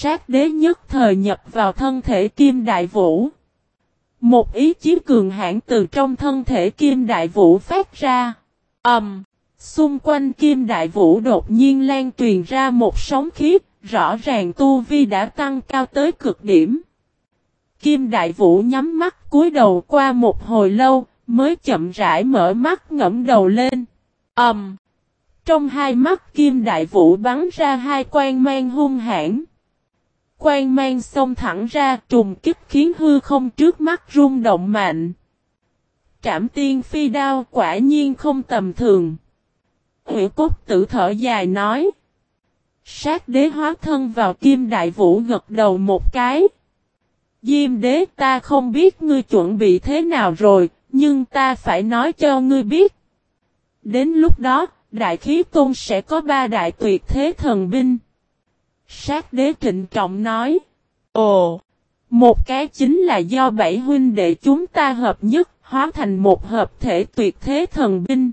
Sát đế nhất thời nhập vào thân thể Kim Đại Vũ. Một ý chí cường hãn từ trong thân thể Kim Đại Vũ phát ra. ầm, um, Xung quanh Kim Đại Vũ đột nhiên lan truyền ra một sóng khí, rõ ràng tu vi đã tăng cao tới cực điểm. Kim Đại Vũ nhắm mắt cúi đầu qua một hồi lâu, mới chậm rãi mở mắt ngẫm đầu lên. ầm, um, Trong hai mắt Kim Đại Vũ bắn ra hai quan mang hung hãn. Quan mang xông thẳng ra trùng kích khiến hư không trước mắt rung động mạnh. Trảm tiên phi đao quả nhiên không tầm thường. Hữu cốt tử thở dài nói. Sát đế hóa thân vào kim đại vũ gật đầu một cái. Diêm đế ta không biết ngươi chuẩn bị thế nào rồi, nhưng ta phải nói cho ngươi biết. Đến lúc đó, đại khí tôn sẽ có ba đại tuyệt thế thần binh. Sát đế trịnh trọng nói. Ồ! Một cái chính là do bảy huynh đệ chúng ta hợp nhất, hóa thành một hợp thể tuyệt thế thần binh.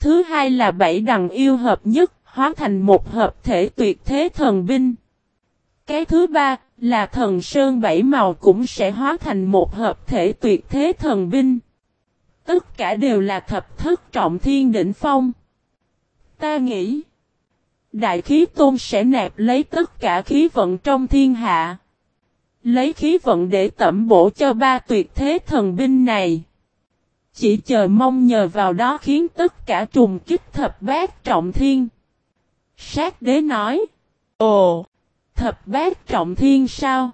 Thứ hai là bảy đằng yêu hợp nhất, hóa thành một hợp thể tuyệt thế thần binh. Cái thứ ba là thần sơn bảy màu cũng sẽ hóa thành một hợp thể tuyệt thế thần binh. Tất cả đều là thập thất trọng thiên đỉnh phong. Ta nghĩ, đại khí tôn sẽ nạp lấy tất cả khí vận trong thiên hạ. Lấy khí vận để tẩm bổ cho ba tuyệt thế thần binh này. Chỉ chờ mong nhờ vào đó khiến tất cả trùng kích thập bát trọng thiên. Sát đế nói. Ồ, thập bát trọng thiên sao?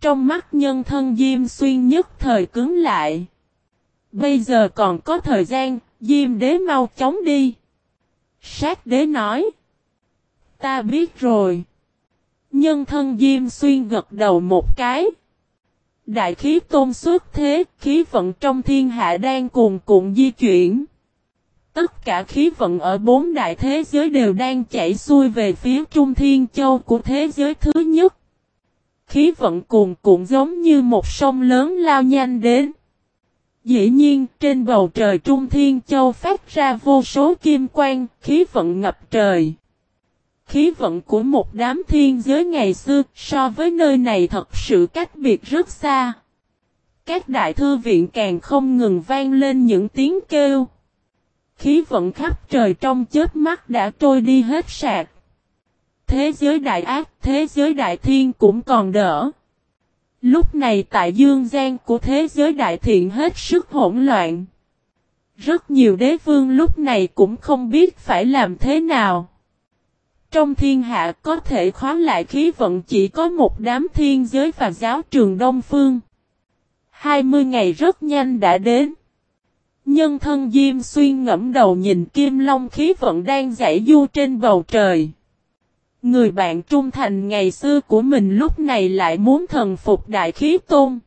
Trong mắt nhân thân Diêm Xuyên nhất thời cứng lại. Bây giờ còn có thời gian, Diêm đế mau chóng đi. Sát đế nói. Ta biết rồi. Nhân thân Diêm Xuyên gật đầu một cái. Đại khí tôn xuất thế, khí vận trong thiên hạ đang cuồn cuộn di chuyển. Tất cả khí vận ở bốn đại thế giới đều đang chảy xuôi về phía trung thiên châu của thế giới thứ nhất. Khí vận cuồn cuộn giống như một sông lớn lao nhanh đến. Dĩ nhiên, trên bầu trời Trung Thiên Châu phát ra vô số kim quang, khí vận ngập trời. Khí vận của một đám thiên giới ngày xưa so với nơi này thật sự cách biệt rất xa. Các đại thư viện càng không ngừng vang lên những tiếng kêu. Khí vận khắp trời trong chết mắt đã trôi đi hết sạc. Thế giới đại ác, thế giới đại thiên cũng còn đỡ. Lúc này tại dương gian của thế giới đại thiện hết sức hỗn loạn. Rất nhiều đế vương lúc này cũng không biết phải làm thế nào. Trong thiên hạ có thể khóa lại khí vận chỉ có một đám thiên giới và giáo trường Đông Phương. 20 ngày rất nhanh đã đến. Nhân thân Diêm Xuyên ngẫm đầu nhìn Kim Long khí vận đang giải du trên bầu trời. Người bạn trung thành ngày xưa của mình lúc này lại muốn thần phục đại khí tôn.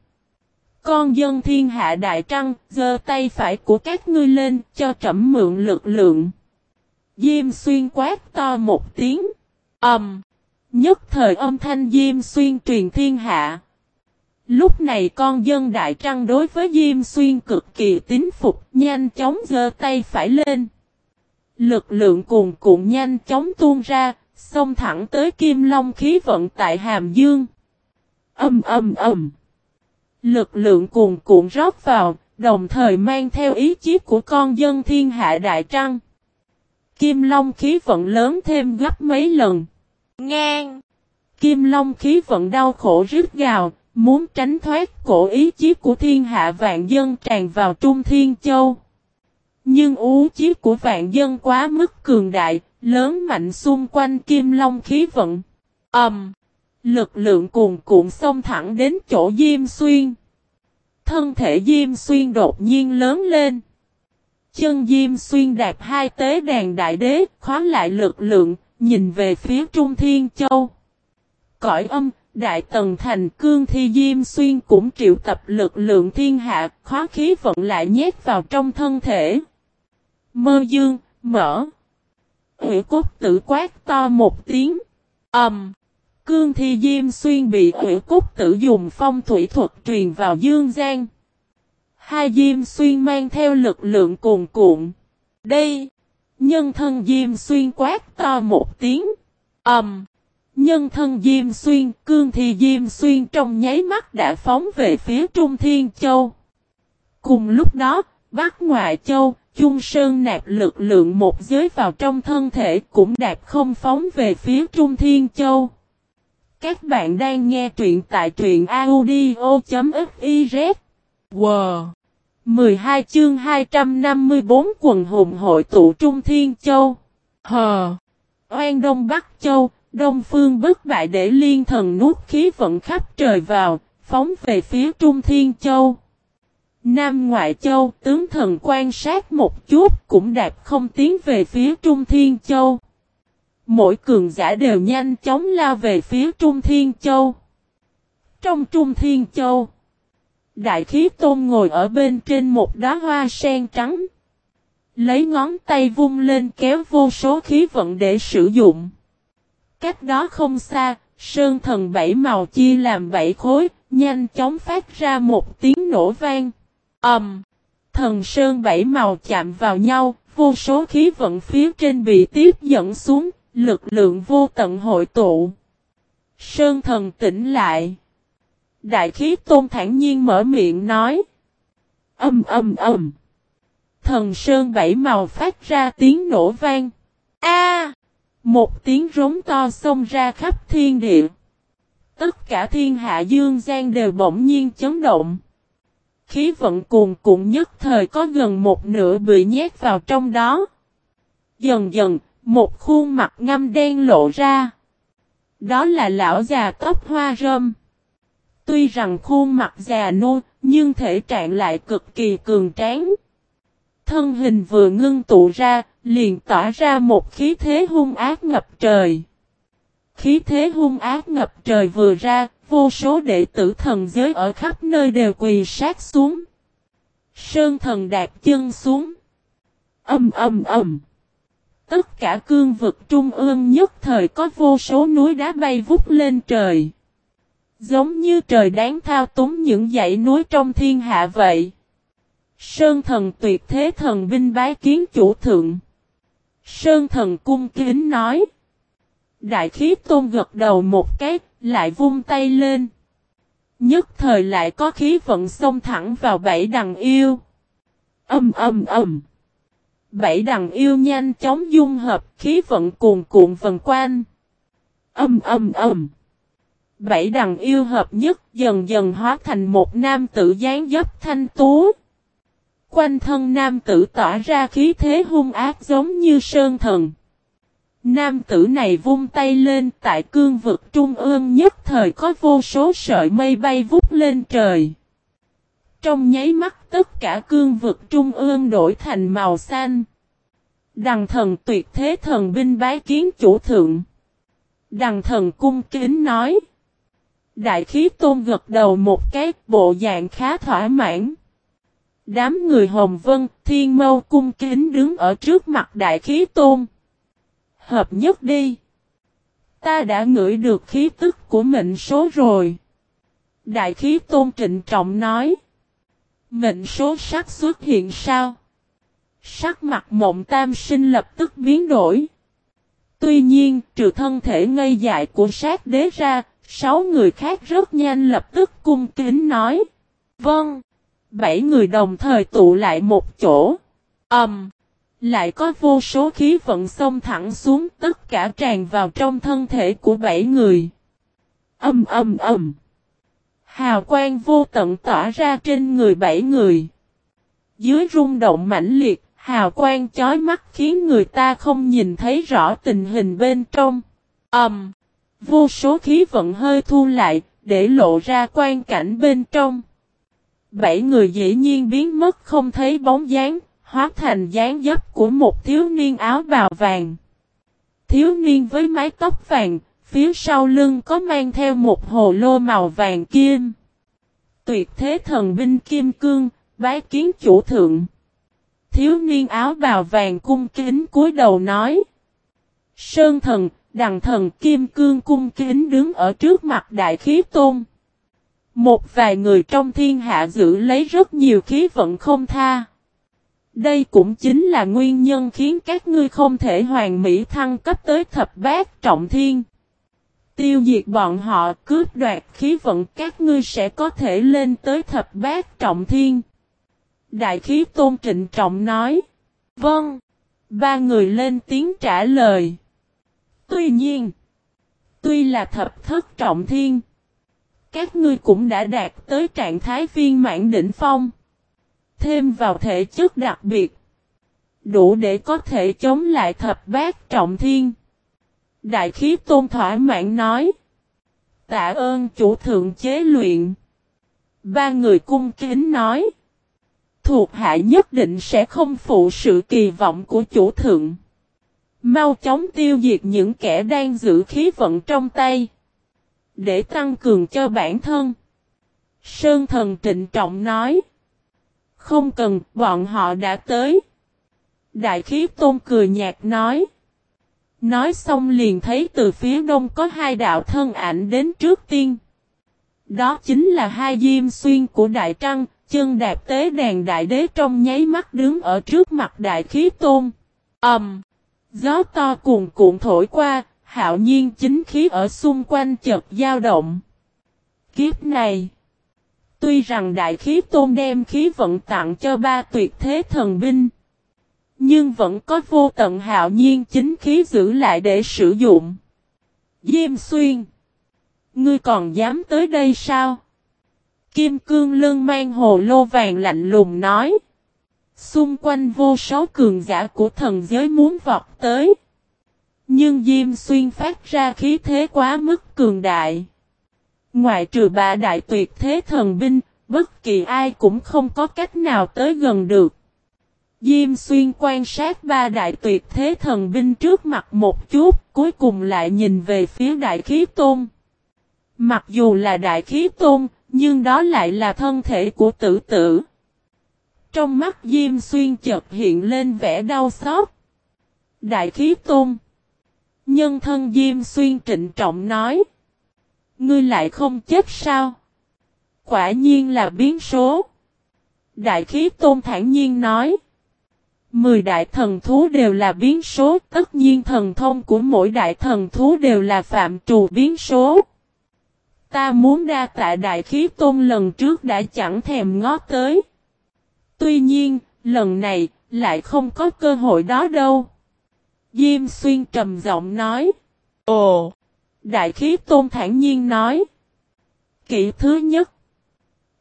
Con dân thiên hạ đại trăng, giơ tay phải của các ngươi lên, cho trẫm mượn lực lượng. Diêm xuyên quát to một tiếng. Âm. Um, nhất thời âm thanh Diêm xuyên truyền thiên hạ. Lúc này con dân đại trăng đối với Diêm xuyên cực kỳ tín phục, nhanh chóng giơ tay phải lên. Lực lượng cuồn cuộn nhanh chóng tuôn ra, xông thẳng tới Kim Long khí vận tại Hàm Dương. Âm âm âm. Lực lượng cuồn cuộn rót vào, đồng thời mang theo ý chí của con dân thiên hạ đại trăng. Kim Long khí vận lớn thêm gấp mấy lần. Ngang. Kim Long khí vận đau khổ rít gào, muốn tránh thoát cổ ý chí của thiên hạ vạn dân tràn vào Trung Thiên Châu. Nhưng ú chí của vạn dân quá mức cường đại, lớn mạnh xung quanh Kim Long khí vận. Ầm. Um, lực lượng cuồn cuộn xông thẳng đến chỗ Diêm Xuyên. Thân thể Diêm Xuyên đột nhiên lớn lên. Chân Diêm Xuyên đạp hai tế đàn đại đế, khóa lại lực lượng, nhìn về phía Trung Thiên Châu. Cõi âm, Đại Tần Thành Cương Thi Diêm Xuyên cũng triệu tập lực lượng thiên hạ, khóa khí vận lại nhét vào trong thân thể. Mơ dương, mở. Hủy cốt tử quát to một tiếng. âm Um, cương Thi Diêm Xuyên bị hủy cốt tử dùng phong thủy thuật truyền vào dương gian. Hai Diêm Xuyên mang theo lực lượng cuồn cuộn. Đây. Nhân thân Diêm Xuyên quát to một tiếng. Ẩm. Um, Nhân thân Diêm Xuyên, cương thì Diêm Xuyên trong nháy mắt đã phóng về phía Trung Thiên Châu. Cùng lúc đó, Bắc Ngoại Châu, Trung Sơn nạp lực lượng một giới vào trong thân thể cũng đạp không phóng về phía Trung Thiên Châu. Các bạn đang nghe truyện tại truyện audio.fif Wow! 12 chương 254 quần hùng hội tụ Trung Thiên Châu. Hờ! Oan Đông Bắc Châu, Đông Phương bất bại để liên thần nuốt khí vận khắp trời vào, phóng về phía Trung Thiên Châu. Nam Ngoại Châu, tướng thần quan sát một chút cũng đạp không tiến về phía Trung Thiên Châu. Mỗi cường giả đều nhanh chóng lao về phía Trung Thiên Châu. Trong Trung Thiên Châu, Đại khí tôn ngồi ở bên trên một đóa hoa sen trắng. Lấy ngón tay vung lên kéo vô số khí vận để sử dụng. Cách đó không xa, sơn thần bảy màu chia làm bảy khối, nhanh chóng phát ra một tiếng nổ vang. ầm, um, Thần sơn bảy màu chạm vào nhau, vô số khí vận phía trên bị tiếp dẫn xuống, lực lượng vô tận hội tụ. Sơn thần tỉnh lại. Đại khí tôn thản nhiên mở miệng nói. Âm âm âm. Thần sơn bảy màu phát ra tiếng nổ vang. A! một tiếng rống to xông ra khắp thiên địa. Tất cả thiên hạ dương gian đều bỗng nhiên chấn động. Khí vận cuồn cuộn nhất thời có gần một nửa bị nhét vào trong đó. Dần dần, một khuôn mặt ngâm đen lộ ra. Đó là lão già tóc hoa râm. Tuy rằng khuôn mặt già nô, nhưng thể trạng lại cực kỳ cường tráng. Thân hình vừa ngưng tụ ra, liền tỏa ra một khí thế hung ác ngập trời. Khí thế hung ác ngập trời vừa ra, vô số đệ tử thần giới ở khắp nơi đều quỳ sát xuống. Sơn thần đạp chân xuống. Âm âm âm. Tất cả cương vực trung ương nhất thời có vô số núi đá bay vút lên trời. Giống như trời đáng thao túng những dãy núi trong thiên hạ vậy. Sơn thần tuyệt thế thần binh bái kiến chủ thượng. Sơn thần cung kính nói. Đại khí tôn gật đầu một cái, lại vung tay lên. Nhất thời lại có khí vận xông thẳng vào bảy đằng yêu. Âm âm âm. Bảy đằng yêu nhanh chóng dung hợp khí vận cuồn cuộn vần quanh. Âm âm âm. Bảy đằng yêu hợp nhất dần dần hóa thành một nam tử dáng dấp thanh tú. Quanh thân nam tử tỏa ra khí thế hung ác giống như sơn thần. Nam tử này vung tay lên tại cương vực trung ương nhất thời có vô số sợi mây bay vút lên trời. Trong nháy mắt tất cả cương vực trung ương đổi thành màu xanh. Đằng thần tuyệt thế thần binh bái kiến chủ thượng. Đằng thần cung kính nói. Đại khí tôn gật đầu một cái bộ dạng khá thỏa mãn. Đám người Hồng Vân, Thiên Mâu cung kính đứng ở trước mặt đại khí tôn. Hợp nhất đi. Ta đã ngửi được khí tức của mệnh số rồi. Đại khí tôn trịnh trọng nói. Mệnh số sắc xuất hiện sao? Sắc mặt mộng tam sinh lập tức biến đổi. Tuy nhiên, trừ thân thể ngây dại của sát đế ra, sáu người khác rất nhanh lập tức cung kính nói. Vâng. Bảy người đồng thời tụ lại một chỗ. Ẩm. Um, lại có vô số khí vận xông thẳng xuống tất cả tràn vào trong thân thể của bảy người. Âm âm âm. Hào quang vô tận tỏa ra trên người bảy người. Dưới rung động mãnh liệt, hào quang chói mắt khiến người ta không nhìn thấy rõ tình hình bên trong. Ầm. Um, vô số khí vận hơi thu lại, để lộ ra quan cảnh bên trong. Bảy người dĩ nhiên biến mất không thấy bóng dáng, hóa thành dáng dấp của một thiếu niên áo bào vàng. Thiếu niên với mái tóc vàng, phía sau lưng có mang theo một hồ lô màu vàng kim. Tuyệt thế thần binh kim cương, bái kiến chủ thượng. Thiếu niên áo bào vàng cung kính cúi đầu nói. Sơn thần, đằng thần kim cương cung kính đứng ở trước mặt đại khí tôn. Một vài người trong thiên hạ giữ lấy rất nhiều khí vận không tha. Đây cũng chính là nguyên nhân khiến các ngươi không thể hoàn mỹ thăng cấp tới thập bát trọng thiên. Tiêu diệt bọn họ, cướp đoạt khí vận, các ngươi sẽ có thể lên tới thập bát trọng thiên. Đại khí tôn trịnh trọng nói. Vâng. Ba người lên tiếng trả lời. Tuy nhiên. Tuy là thập thất trọng thiên. Các ngươi cũng đã đạt tới trạng thái viên mãn đỉnh phong. Thêm vào thể chất đặc biệt. Đủ để có thể chống lại thập bát trọng thiên. Đại khí tôn thỏa mãn nói. Tạ ơn chủ thượng chế luyện. Ba người cung kính nói. Thuộc hạ nhất định sẽ không phụ sự kỳ vọng của chủ thượng. Mau chóng tiêu diệt những kẻ đang giữ khí vận trong tay. Để tăng cường cho bản thân. Sơn thần trịnh trọng nói. Không cần, bọn họ đã tới. Đại khí tôn cười nhạt nói. Nói xong liền thấy từ phía đông có hai đạo thân ảnh đến trước tiên. Đó chính là hai diêm xuyên của Đại Trăng, chân đạp tế đàn đại đế trong nháy mắt đứng ở trước mặt đại khí tôn. Ẩm! Um, gió to cuồn cuộn thổi qua, hạo nhiên chính khí ở xung quanh chợt dao động. Kiếp này! Tuy rằng đại khí tôn đem khí vận tặng cho ba tuyệt thế thần binh. Nhưng vẫn có vô tận hạo nhiên chính khí giữ lại để sử dụng. Diêm xuyên! Ngươi còn dám tới đây sao? Kim cương lưng mang hồ lô vàng lạnh lùng nói. Xung quanh vô số cường giả của thần giới muốn vọt tới. Nhưng Diêm Xuyên phát ra khí thế quá mức cường đại. ngoài trừ ba đại tuyệt thế thần binh, bất kỳ ai cũng không có cách nào tới gần được. Diêm Xuyên quan sát ba đại tuyệt thế thần binh trước mặt một chút, cuối cùng lại nhìn về phía đại khí tôn. Mặc dù là đại khí tôn, nhưng đó lại là thân thể của tử tử. Trong mắt Diêm Xuyên chợt hiện lên vẻ đau xót. Đại khí tôn. Nhân thân Diêm Xuyên trịnh trọng nói. Ngươi lại không chết sao? Quả nhiên là biến số. Đại khí tôn thản nhiên nói. Mười đại thần thú đều là biến số, tất nhiên thần thông của mỗi đại thần thú đều là phạm trù biến số. Ta muốn đa tạ đại khí tôn lần trước đã chẳng thèm ngó tới. Tuy nhiên, lần này, lại không có cơ hội đó đâu. Diêm xuyên trầm giọng nói. Ồ! Đại khí tôn thản nhiên nói. Kỷ thứ nhất.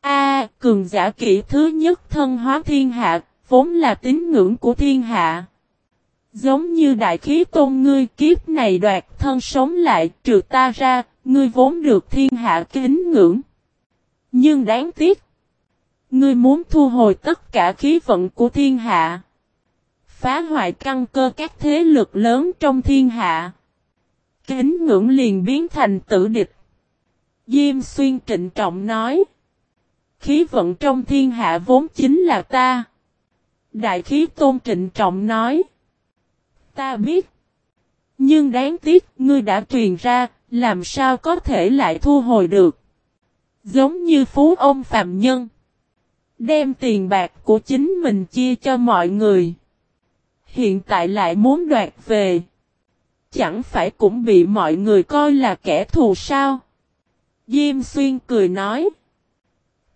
A, cường giả kỷ thứ nhất thân hóa thiên hạ, vốn là tín ngưỡng của thiên hạ. Giống như đại khí tôn ngươi kiếp này đoạt thân sống lại trừ ta ra, ngươi vốn được thiên hạ kính ngưỡng. Nhưng đáng tiếc, ngươi muốn thu hồi tất cả khí vận của thiên hạ. Phá hoại căn cơ các thế lực lớn trong thiên hạ. Kính ngưỡng liền biến thành tử địch. Diêm xuyên trịnh trọng nói. Khí vận trong thiên hạ vốn chính là ta. Đại khí tôn trịnh trọng nói. Ta biết. Nhưng đáng tiếc ngươi đã truyền ra, làm sao có thể lại thu hồi được. Giống như phú ông phạm nhân. Đem tiền bạc của chính mình chia cho mọi người. Hiện tại lại muốn đoạt về. Chẳng phải cũng bị mọi người coi là kẻ thù sao. Diêm xuyên cười nói.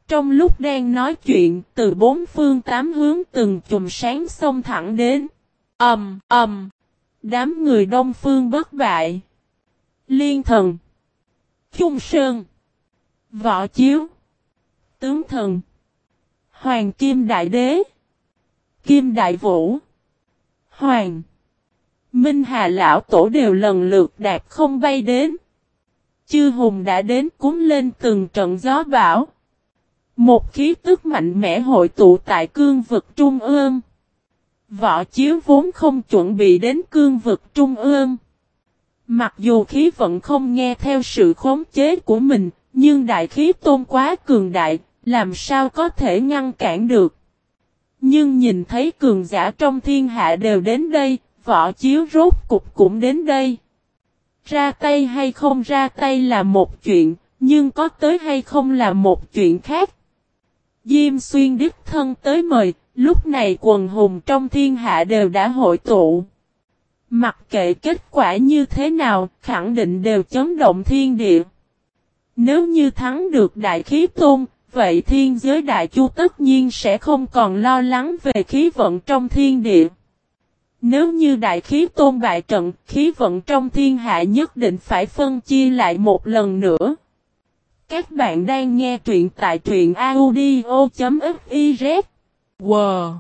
Trong lúc đang nói chuyện, từ bốn phương tám hướng từng chùm sáng xông thẳng đến. Ầm, um, ầm. Um, đám người đông phương bất bại. Liên thần. Trung Sơn. Võ Chiếu. Tướng thần. Hoàng Kim Đại Đế. Kim Đại Vũ. Hoàng. Minh Hà Lão Tổ đều lần lượt đạt không bay đến. Chư Hùng đã đến cúng lên từng trận gió bão. Một khí tức mạnh mẽ hội tụ tại cương vực Trung ương. Võ Chiếu vốn không chuẩn bị đến cương vực Trung ương. Mặc dù khí vận không nghe theo sự khống chế của mình, nhưng đại khí tôn quá cường đại, làm sao có thể ngăn cản được. Nhưng nhìn thấy cường giả trong thiên hạ đều đến đây, võ chiếu rốt cục cũng đến đây. Ra tay hay không ra tay là một chuyện, nhưng có tới hay không là một chuyện khác. Diêm xuyên đích thân tới mời, lúc này quần hùng trong thiên hạ đều đã hội tụ. Mặc kệ kết quả như thế nào, khẳng định đều chấn động thiên địa. Nếu như thắng được đại khí tôn, vậy thiên giới đại chu tất nhiên sẽ không còn lo lắng về khí vận trong thiên địa. Nếu như đại khí tôn bại trận, khí vận trong thiên hạ nhất định phải phân chia lại một lần nữa. Các bạn đang nghe truyện tại truyện audio.fiz. Wow!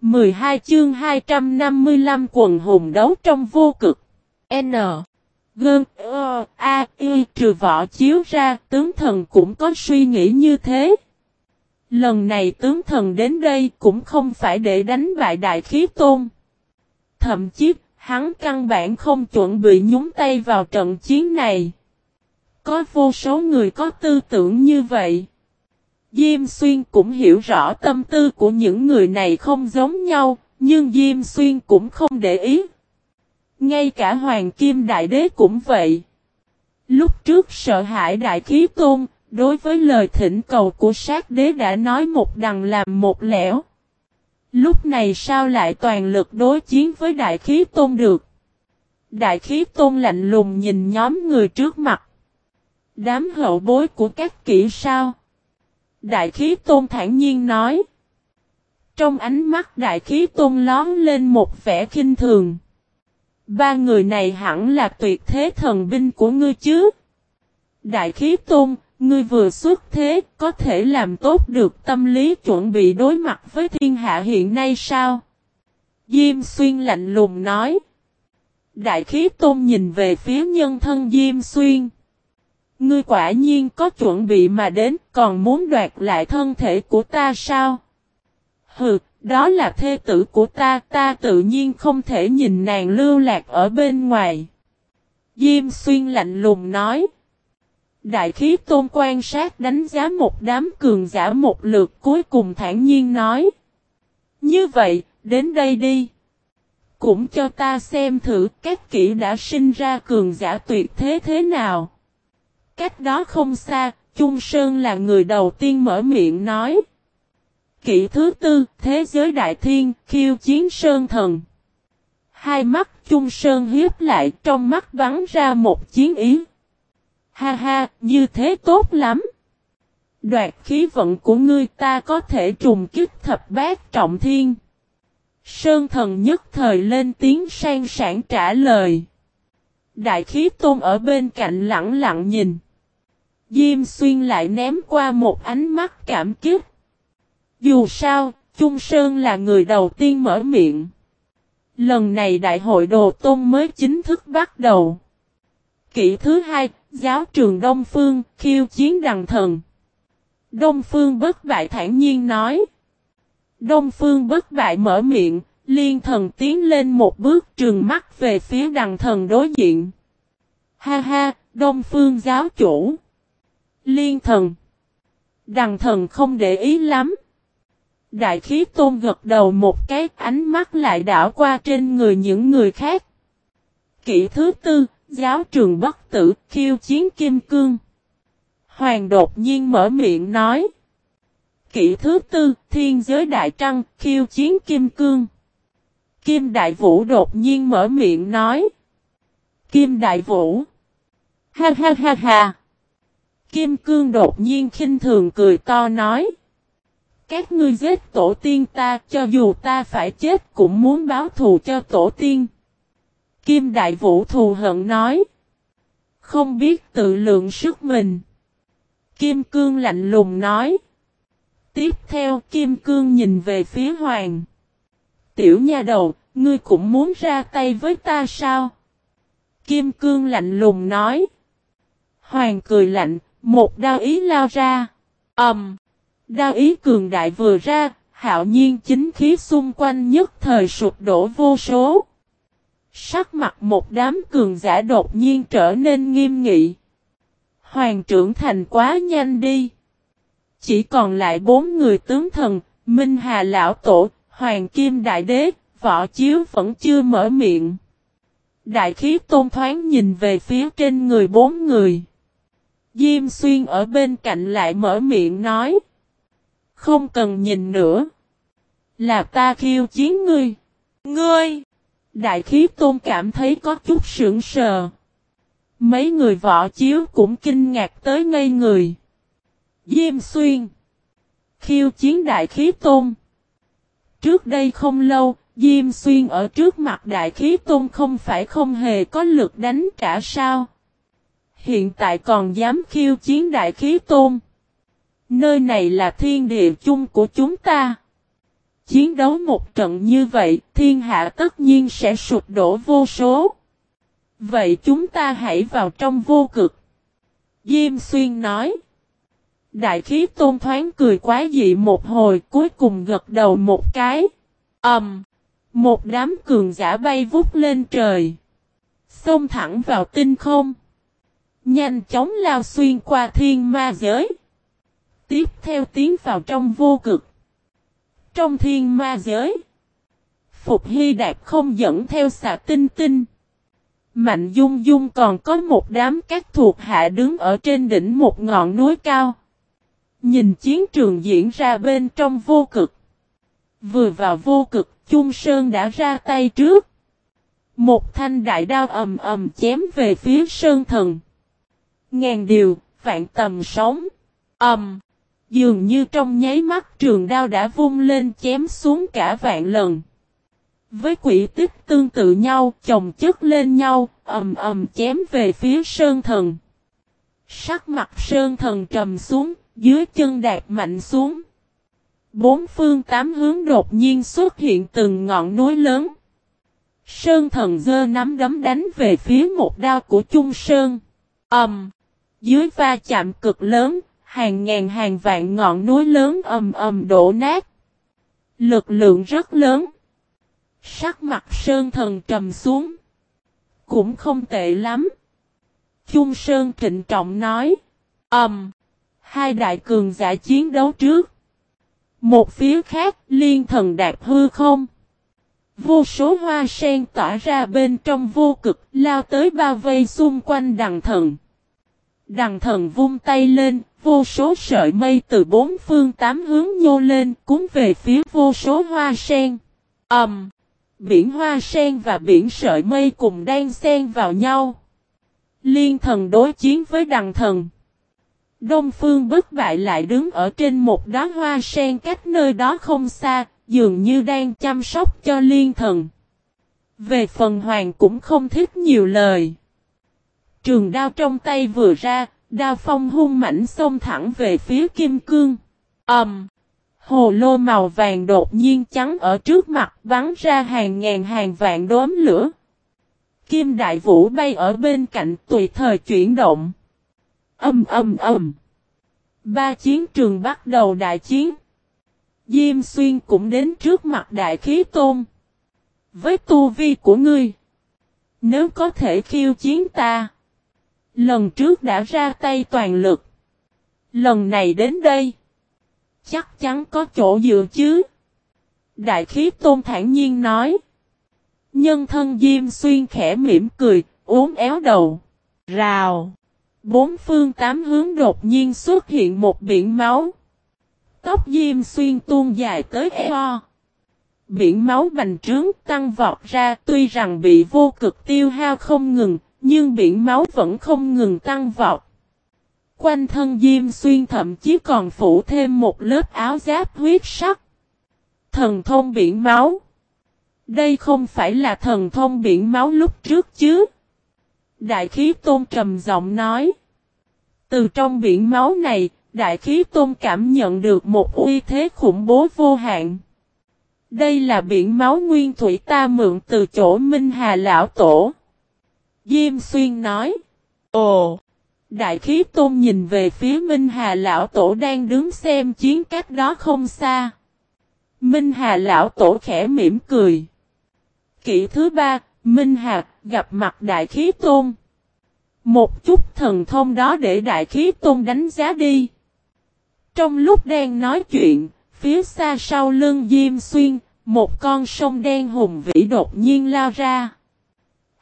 12 chương 255 quần hùng đấu trong vô cực. N. Gơn, ơ, a, y trừ võ chiếu ra, tướng thần cũng có suy nghĩ như thế. Lần này tướng thần đến đây cũng không phải để đánh bại đại khí tôn. Thậm chí, hắn căn bản không chuẩn bị nhúng tay vào trận chiến này. Có vô số người có tư tưởng như vậy. Diêm Xuyên cũng hiểu rõ tâm tư của những người này không giống nhau, nhưng Diêm Xuyên cũng không để ý. Ngay cả Hoàng Kim Đại Đế cũng vậy. Lúc trước sợ hãi Đại Khí Tôn, đối với lời thỉnh cầu của sát đế đã nói một đằng làm một lẻo. Lúc này sao lại toàn lực đối chiến với Đại Khí Tôn được? Đại Khí Tôn lạnh lùng nhìn nhóm người trước mặt. Đám hậu bối của các kỹ sao? Đại khí tôn thản nhiên nói. Trong ánh mắt đại khí tôn lón lên một vẻ khinh thường. Ba người này hẳn là tuyệt thế thần binh của ngươi chứ. Đại khí tôn, ngươi vừa xuất thế, có thể làm tốt được tâm lý chuẩn bị đối mặt với thiên hạ hiện nay sao? Diêm xuyên lạnh lùng nói. Đại khí tôn nhìn về phía nhân thân Diêm xuyên. Ngươi quả nhiên có chuẩn bị mà đến, còn muốn đoạt lại thân thể của ta sao? Hừ, đó là thê tử của ta, ta tự nhiên không thể nhìn nàng lưu lạc ở bên ngoài. Diêm xuyên lạnh lùng nói. Đại khí tôn quan sát đánh giá một đám cường giả một lượt cuối cùng thản nhiên nói. Như vậy, đến đây đi. Cũng cho ta xem thử các kỹ đã sinh ra cường giả tuyệt thế thế nào. Cách đó không xa, Trung Sơn là người đầu tiên mở miệng nói kỷ thứ tư, Thế giới đại thiên, khiêu chiến Sơn thần. Hai mắt Trung Sơn hiếp lại trong mắt bắn ra một chiến ý. Ha ha, như thế tốt lắm. Đoạt khí vận của ngươi ta có thể trùng kích thập bát trọng thiên. Sơn thần nhất thời lên tiếng sang sản trả lời. Đại khí tôn ở bên cạnh lặng lặng nhìn. Diêm xuyên lại ném qua một ánh mắt cảm kích. Dù sao, Trung Sơn là người đầu tiên mở miệng. Lần này đại hội đồ tôn mới chính thức bắt đầu. Kỷ thứ hai, giáo trường Đông Phương, khiêu chiến đằng thần. Đông Phương bất bại thản nhiên nói. Đông Phương bất bại mở miệng, liên thần tiến lên một bước trường mắt về phía đằng thần đối diện. Ha ha, Đông Phương giáo chủ. Liên thần. Đằng thần không để ý lắm. Đại khí tôn gật đầu một cái ánh mắt lại đảo qua trên người những người khác. Kỷ thứ tư, giáo trường bất tử, khiêu chiến kim cương. Hoàng đột nhiên mở miệng nói. Kỷ thứ tư, thiên giới đại trăng, khiêu chiến kim cương. Kim đại vũ đột nhiên mở miệng nói. Kim đại vũ. Ha ha ha ha. Kim Cương đột nhiên khinh thường cười to nói. Các ngươi giết tổ tiên ta cho dù ta phải chết cũng muốn báo thù cho tổ tiên. Kim Đại Vũ thù hận nói. Không biết tự lượng sức mình. Kim Cương lạnh lùng nói. Tiếp theo Kim Cương nhìn về phía Hoàng. Tiểu nha đầu, ngươi cũng muốn ra tay với ta sao? Kim Cương lạnh lùng nói. Hoàng cười lạnh, một đao ý lao ra. ầm, um, Đao ý cường đại vừa ra, hạo nhiên chính khí xung quanh nhất thời sụp đổ vô số. Sắc mặt một đám cường giả đột nhiên trở nên nghiêm nghị. Hoàng trưởng thành quá nhanh đi. Chỉ còn lại bốn người tướng thần, Minh Hà Lão Tổ, Hoàng Kim Đại Đế, Võ Chiếu vẫn chưa mở miệng. Đại khí tôn thoáng nhìn về phía trên người bốn người. Diêm xuyên ở bên cạnh lại mở miệng nói. Không cần nhìn nữa. Là ta khiêu chiến ngươi. Ngươi! Đại khí tôn cảm thấy có chút sững sờ. Mấy người võ chiếu cũng kinh ngạc tới ngây người. Diêm xuyên. Khiêu chiến đại khí tôn. Trước đây không lâu, Diêm xuyên ở trước mặt đại khí tôn không phải không hề có lực đánh trả sao. Hiện tại còn dám khiêu chiến đại khí tôn. Nơi này là thiên địa chung của chúng ta. Chiến đấu một trận như vậy, thiên hạ tất nhiên sẽ sụp đổ vô số. Vậy chúng ta hãy vào trong vô cực. Diêm xuyên nói. Đại khí tôn thoáng cười quá dị một hồi cuối cùng gật đầu một cái. Ẩm. Um, một đám cường giả bay vút lên trời. Xông thẳng vào tinh không. Nhanh chóng lao xuyên qua thiên ma giới. Tiếp theo tiến vào trong vô cực. Trong thiên ma giới. Phục Hy Đạt không dẫn theo xạ tinh tinh. Mạnh Dung Dung còn có một đám các thuộc hạ đứng ở trên đỉnh một ngọn núi cao. Nhìn chiến trường diễn ra bên trong vô cực. Vừa vào vô cực, Chung Sơn đã ra tay trước. Một thanh đại đao ầm ầm chém về phía Sơn Thần. Ngàn điều, vạn tầm sống. Ầm. Dường như trong nháy mắt trường đao đã vung lên chém xuống cả vạn lần. Với quỷ tích tương tự nhau, chồng chất lên nhau, ầm ầm chém về phía Sơn Thần. Sắc mặt Sơn Thần trầm xuống, dưới chân đạt mạnh xuống. Bốn phương tám hướng đột nhiên xuất hiện từng ngọn núi lớn. Sơn thần dơ nắm đấm đánh về phía một đao của Trung Sơn. Ầm. Dưới va chạm cực lớn, hàng ngàn hàng vạn ngọn núi lớn ầm ầm đổ nát. Lực lượng rất lớn. Sắc mặt Sơn thần trầm xuống. Cũng không tệ lắm. Chung Sơn trịnh trọng nói. Ầm. Um, hai đại cường giả chiến đấu trước. Một phía khác, liên thần đạp hư không. Vô số hoa sen tỏa ra bên trong vô cực, lao tới bao vây xung quanh đằng thần. Đằng thần vung tay lên, vô số sợi mây từ bốn phương tám hướng nhô lên, cuốn về phía vô số hoa sen. ầm Um, biển hoa sen và biển sợi mây cùng đang xen vào nhau. Liên thần đối chiến với đằng thần. Đông Phương bất bại lại đứng ở trên một đóa hoa sen cách nơi đó không xa, dường như đang chăm sóc cho liên thần. Về phần hoàng cũng không thích nhiều lời. Trường đao trong tay vừa ra, đao phong hung mảnh xông thẳng về phía kim cương. Ẩm! Um, hồ lô màu vàng đột nhiên trắng ở trước mặt bắn ra hàng ngàn hàng vạn đốm lửa. Kim đại vũ bay ở bên cạnh tùy thời chuyển động. Âm âm âm. Ba chiến trường bắt đầu đại chiến. Diêm xuyên cũng đến trước mặt đại khí tôn. Với tu vi của ngươi. Nếu có thể khiêu chiến ta. Lần trước đã ra tay toàn lực. Lần này đến đây. Chắc chắn có chỗ dựa chứ. Đại khí tôn thản nhiên nói. Nhân thân Diêm xuyên khẽ mỉm cười, uốn éo đầu. Rào. Bốn phương tám hướng đột nhiên xuất hiện một biển máu. Tóc diêm xuyên tuôn dài tới eo. Biển máu bành trướng tăng vọt ra tuy rằng bị vô cực tiêu hao không ngừng, nhưng biển máu vẫn không ngừng tăng vọt. Quanh thân diêm xuyên thậm chí còn phủ thêm một lớp áo giáp huyết sắc. Thần thông biển máu. Đây không phải là thần thông biển máu lúc trước chứ. Đại khí tôn trầm giọng nói. Từ trong biển máu này, đại khí tôn cảm nhận được một uy thế khủng bố vô hạn. Đây là biển máu nguyên thủy ta mượn từ chỗ Minh Hà Lão Tổ. Diêm Xuyên nói. Ồ! Đại khí tôn nhìn về phía Minh Hà Lão Tổ đang đứng xem chiến cách đó không xa. Minh Hà Lão Tổ khẽ mỉm cười. Kỷ thứ ba, Minh Hà gặp mặt Đại khí tôn. Một chút thần thông đó để Đại khí tôn đánh giá đi. Trong lúc đang nói chuyện, phía xa sau lưng Diêm Xuyên, một con sông đen hùng vĩ đột nhiên lao ra.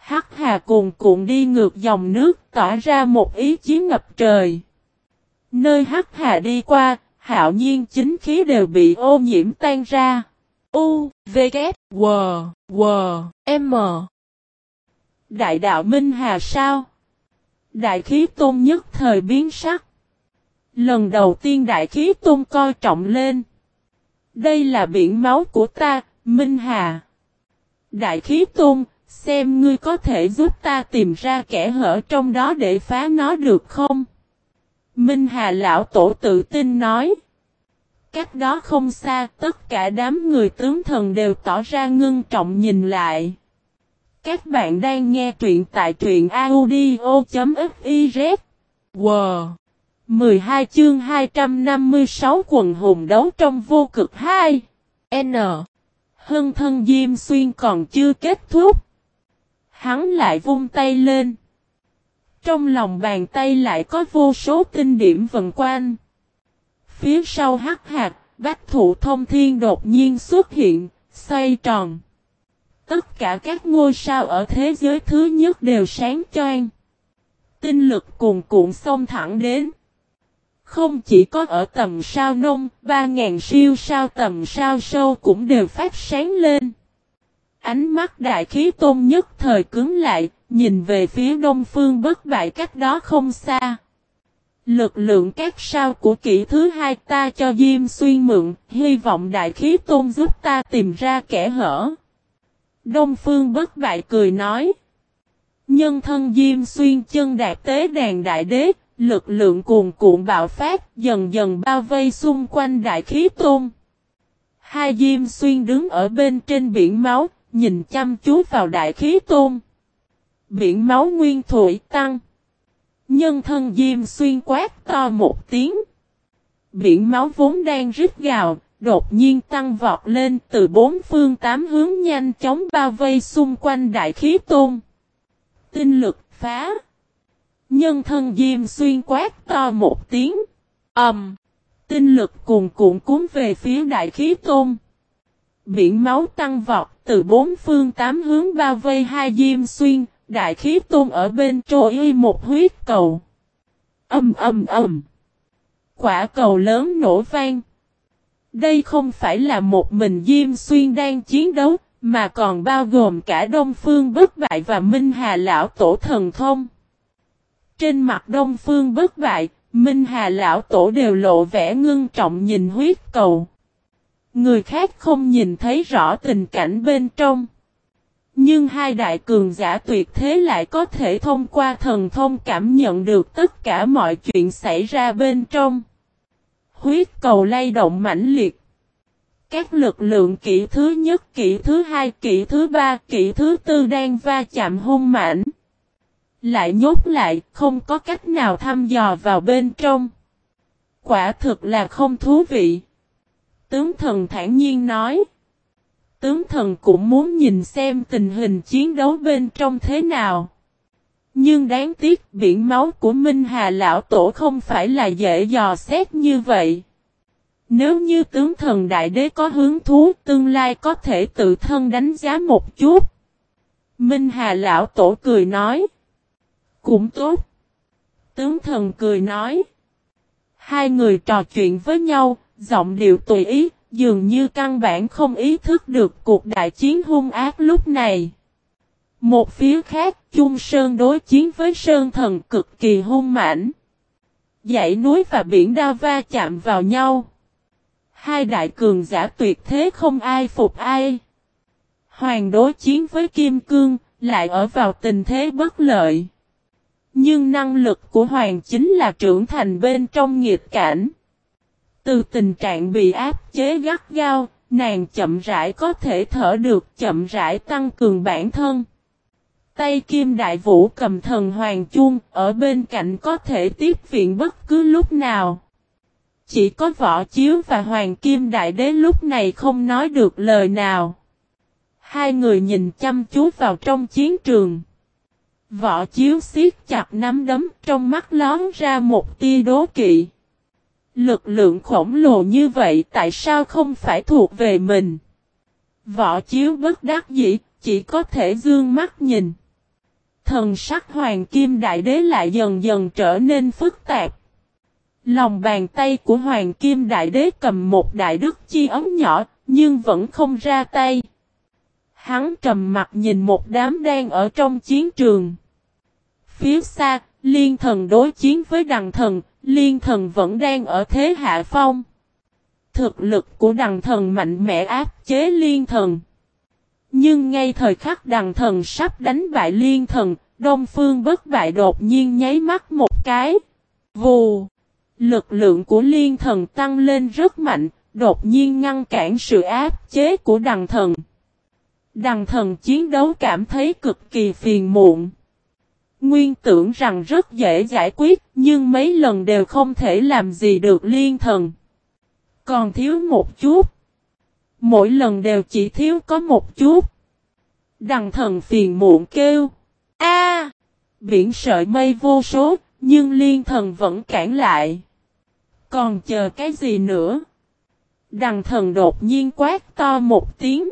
Hắc hà cuồn cuộn đi ngược dòng nước tỏa ra một ý chí ngập trời. Nơi hắc hà đi qua, hạo nhiên chính khí đều bị ô nhiễm tan ra. U, V, K, W, W, M. Đại đạo Minh Hà sao? Đại khí tôn nhất thời biến sắc. Lần đầu tiên đại khí tôn coi trọng lên. Đây là biển máu của ta, Minh Hà. Đại khí tôn, xem ngươi có thể giúp ta tìm ra kẻ hở trong đó để phá nó được không? Minh Hà lão tổ tự tin nói. Cách đó không xa, tất cả đám người tướng thần đều tỏ ra ngưng trọng nhìn lại. Các bạn đang nghe truyện tại truyện audio.fiz. Wow! 12 chương 256 quần hùng đấu trong vô cực 2. N. Hưng thân Diêm Xuyên còn chưa kết thúc. Hắn lại vung tay lên. Trong lòng bàn tay lại có vô số tinh điểm vần quanh. Phía sau hắc hạt, bách thụ thông thiên đột nhiên xuất hiện, xoay tròn. Tất cả các ngôi sao ở thế giới thứ nhất đều sáng choang. Tinh lực cuồn cuộn xông thẳng đến. Không chỉ có ở tầm sao nông, 3.000 siêu sao tầm sao sâu cũng đều phát sáng lên. Ánh mắt đại khí tôn nhất thời cứng lại, nhìn về phía đông phương bất bại cách đó không xa. Lực lượng các sao của kỷ thứ hai ta cho Diêm Xuyên mượn, hy vọng đại khí tôn giúp ta tìm ra kẻ hở. Đông phương bất bại cười nói. Nhân thân Diêm Xuyên chân đạt tế đàn đại đế, lực lượng cuồn cuộn bạo phát dần dần bao vây xung quanh đại khí tôn. Hai Diêm Xuyên đứng ở bên trên biển máu, nhìn chăm chú vào đại khí tôn. Biển máu nguyên thủy tăng. Nhân thân Diêm Xuyên quát to một tiếng. Biển máu vốn đang rít gào, đột nhiên tăng vọt lên từ bốn phương tám hướng nhanh chóng bao vây xung quanh đại khí tôn. Tinh lực phá. Nhân thân Diêm Xuyên quát to một tiếng. Ẩm. Um, tinh lực cuồn cuộn cuốn về phía đại khí tôn. Biển máu tăng vọt từ bốn phương tám hướng bao vây hai Diêm Xuyên, đại khí tôn ở bên trôi y một huyết cầu. Âm âm âm. Quả cầu lớn nổ vang. Đây không phải là một mình Diêm Xuyên đang chiến đấu, mà còn bao gồm cả Đông Phương Bất Bại và Minh Hà Lão Tổ Thần Thông. Trên mặt Đông Phương Bất Bại, Minh Hà Lão Tổ đều lộ vẻ ngưng trọng nhìn huyết cầu. Người khác không nhìn thấy rõ tình cảnh bên trong. Nhưng hai đại cường giả tuyệt thế lại có thể thông qua thần thông cảm nhận được tất cả mọi chuyện xảy ra bên trong. Huyết cầu lay động mãnh liệt. Các lực lượng kỹ thứ nhất, kỹ thứ hai, kỹ thứ ba, kỹ thứ tư đang va chạm hung mãnh. Lại nhốt lại, không có cách nào thăm dò vào bên trong. Quả thực là không thú vị. Tướng thần thản nhiên nói. Tướng thần cũng muốn nhìn xem tình hình chiến đấu bên trong thế nào. Nhưng đáng tiếc biển máu của Minh Hà Lão Tổ không phải là dễ dò xét như vậy. Nếu như tướng thần đại đế có hướng thú tương lai có thể tự thân đánh giá một chút. Minh Hà Lão Tổ cười nói. Cũng tốt. Tướng thần cười nói. Hai người trò chuyện với nhau, giọng điệu tùy ý, dường như căn bản không ý thức được cuộc đại chiến hung ác lúc này. Một phía khác, Chung Sơn đối chiến với Sơn Thần cực kỳ hung mãnh. Dãy núi và biển Đa va chạm vào nhau. Hai đại cường giả tuyệt thế không ai phục ai. Hoàng đối chiến với Kim Cương, lại ở vào tình thế bất lợi. Nhưng năng lực của Hoàng chính là trưởng thành bên trong nghiệt cảnh. Từ tình trạng bị áp chế gắt gao, nàng chậm rãi có thể thở được chậm rãi tăng cường bản thân. Tay kim đại vũ cầm thần hoàng chuông, ở bên cạnh có thể tiếp viện bất cứ lúc nào. Chỉ có võ chiếu và hoàng kim đại đế lúc này không nói được lời nào. Hai người nhìn chăm chú vào trong chiến trường. Võ chiếu siết chặt nắm đấm trong mắt lón ra một tia đố kỵ. Lực lượng khổng lồ như vậy tại sao không phải thuộc về mình? Võ chiếu bất đắc dĩ, chỉ có thể dương mắt nhìn. Thần sắc hoàng kim đại đế lại dần dần trở nên phức tạp. Lòng bàn tay của hoàng kim đại đế cầm một đại đức chi ấm nhỏ, nhưng vẫn không ra tay. Hắn trầm mặt nhìn một đám đang ở trong chiến trường. Phía xa, liên thần đối chiến với đằng thần, liên thần vẫn đang ở thế hạ phong. Thực lực của đằng thần mạnh mẽ áp chế liên thần. Nhưng ngay thời khắc đằng thần sắp đánh bại liên thần, Đông Phương bất bại đột nhiên nháy mắt một cái. Vù! Lực lượng của liên thần tăng lên rất mạnh, đột nhiên ngăn cản sự áp chế của đằng thần. Đằng thần chiến đấu cảm thấy cực kỳ phiền muộn. Nguyên tưởng rằng rất dễ giải quyết, nhưng mấy lần đều không thể làm gì được liên thần. Còn thiếu một chút. Mỗi lần đều chỉ thiếu có một chút. Đằng thần phiền muộn kêu. A, Biển sợi mây vô số, nhưng liên thần vẫn cản lại. Còn chờ cái gì nữa? Đằng thần đột nhiên quát to một tiếng.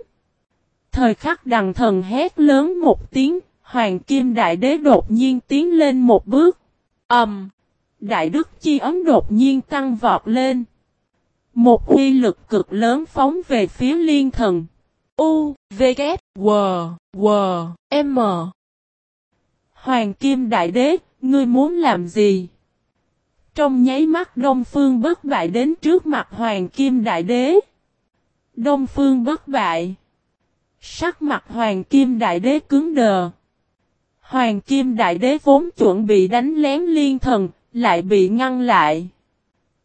Thời khắc đằng thần hét lớn một tiếng, Hoàng Kim Đại Đế đột nhiên tiến lên một bước. Ẩm! Um, Đại Đức Chi ấm đột nhiên tăng vọt lên. Một uy lực cực lớn phóng về phía liên thần. U, V, K, W, W, M. Hoàng Kim Đại Đế, ngươi muốn làm gì? Trong nháy mắt Đông Phương bất bại đến trước mặt Hoàng Kim Đại Đế. Đông Phương bất bại. Sắc mặt Hoàng Kim Đại Đế cứng đờ. Hoàng Kim Đại Đế vốn chuẩn bị đánh lén liên thần, lại bị ngăn lại.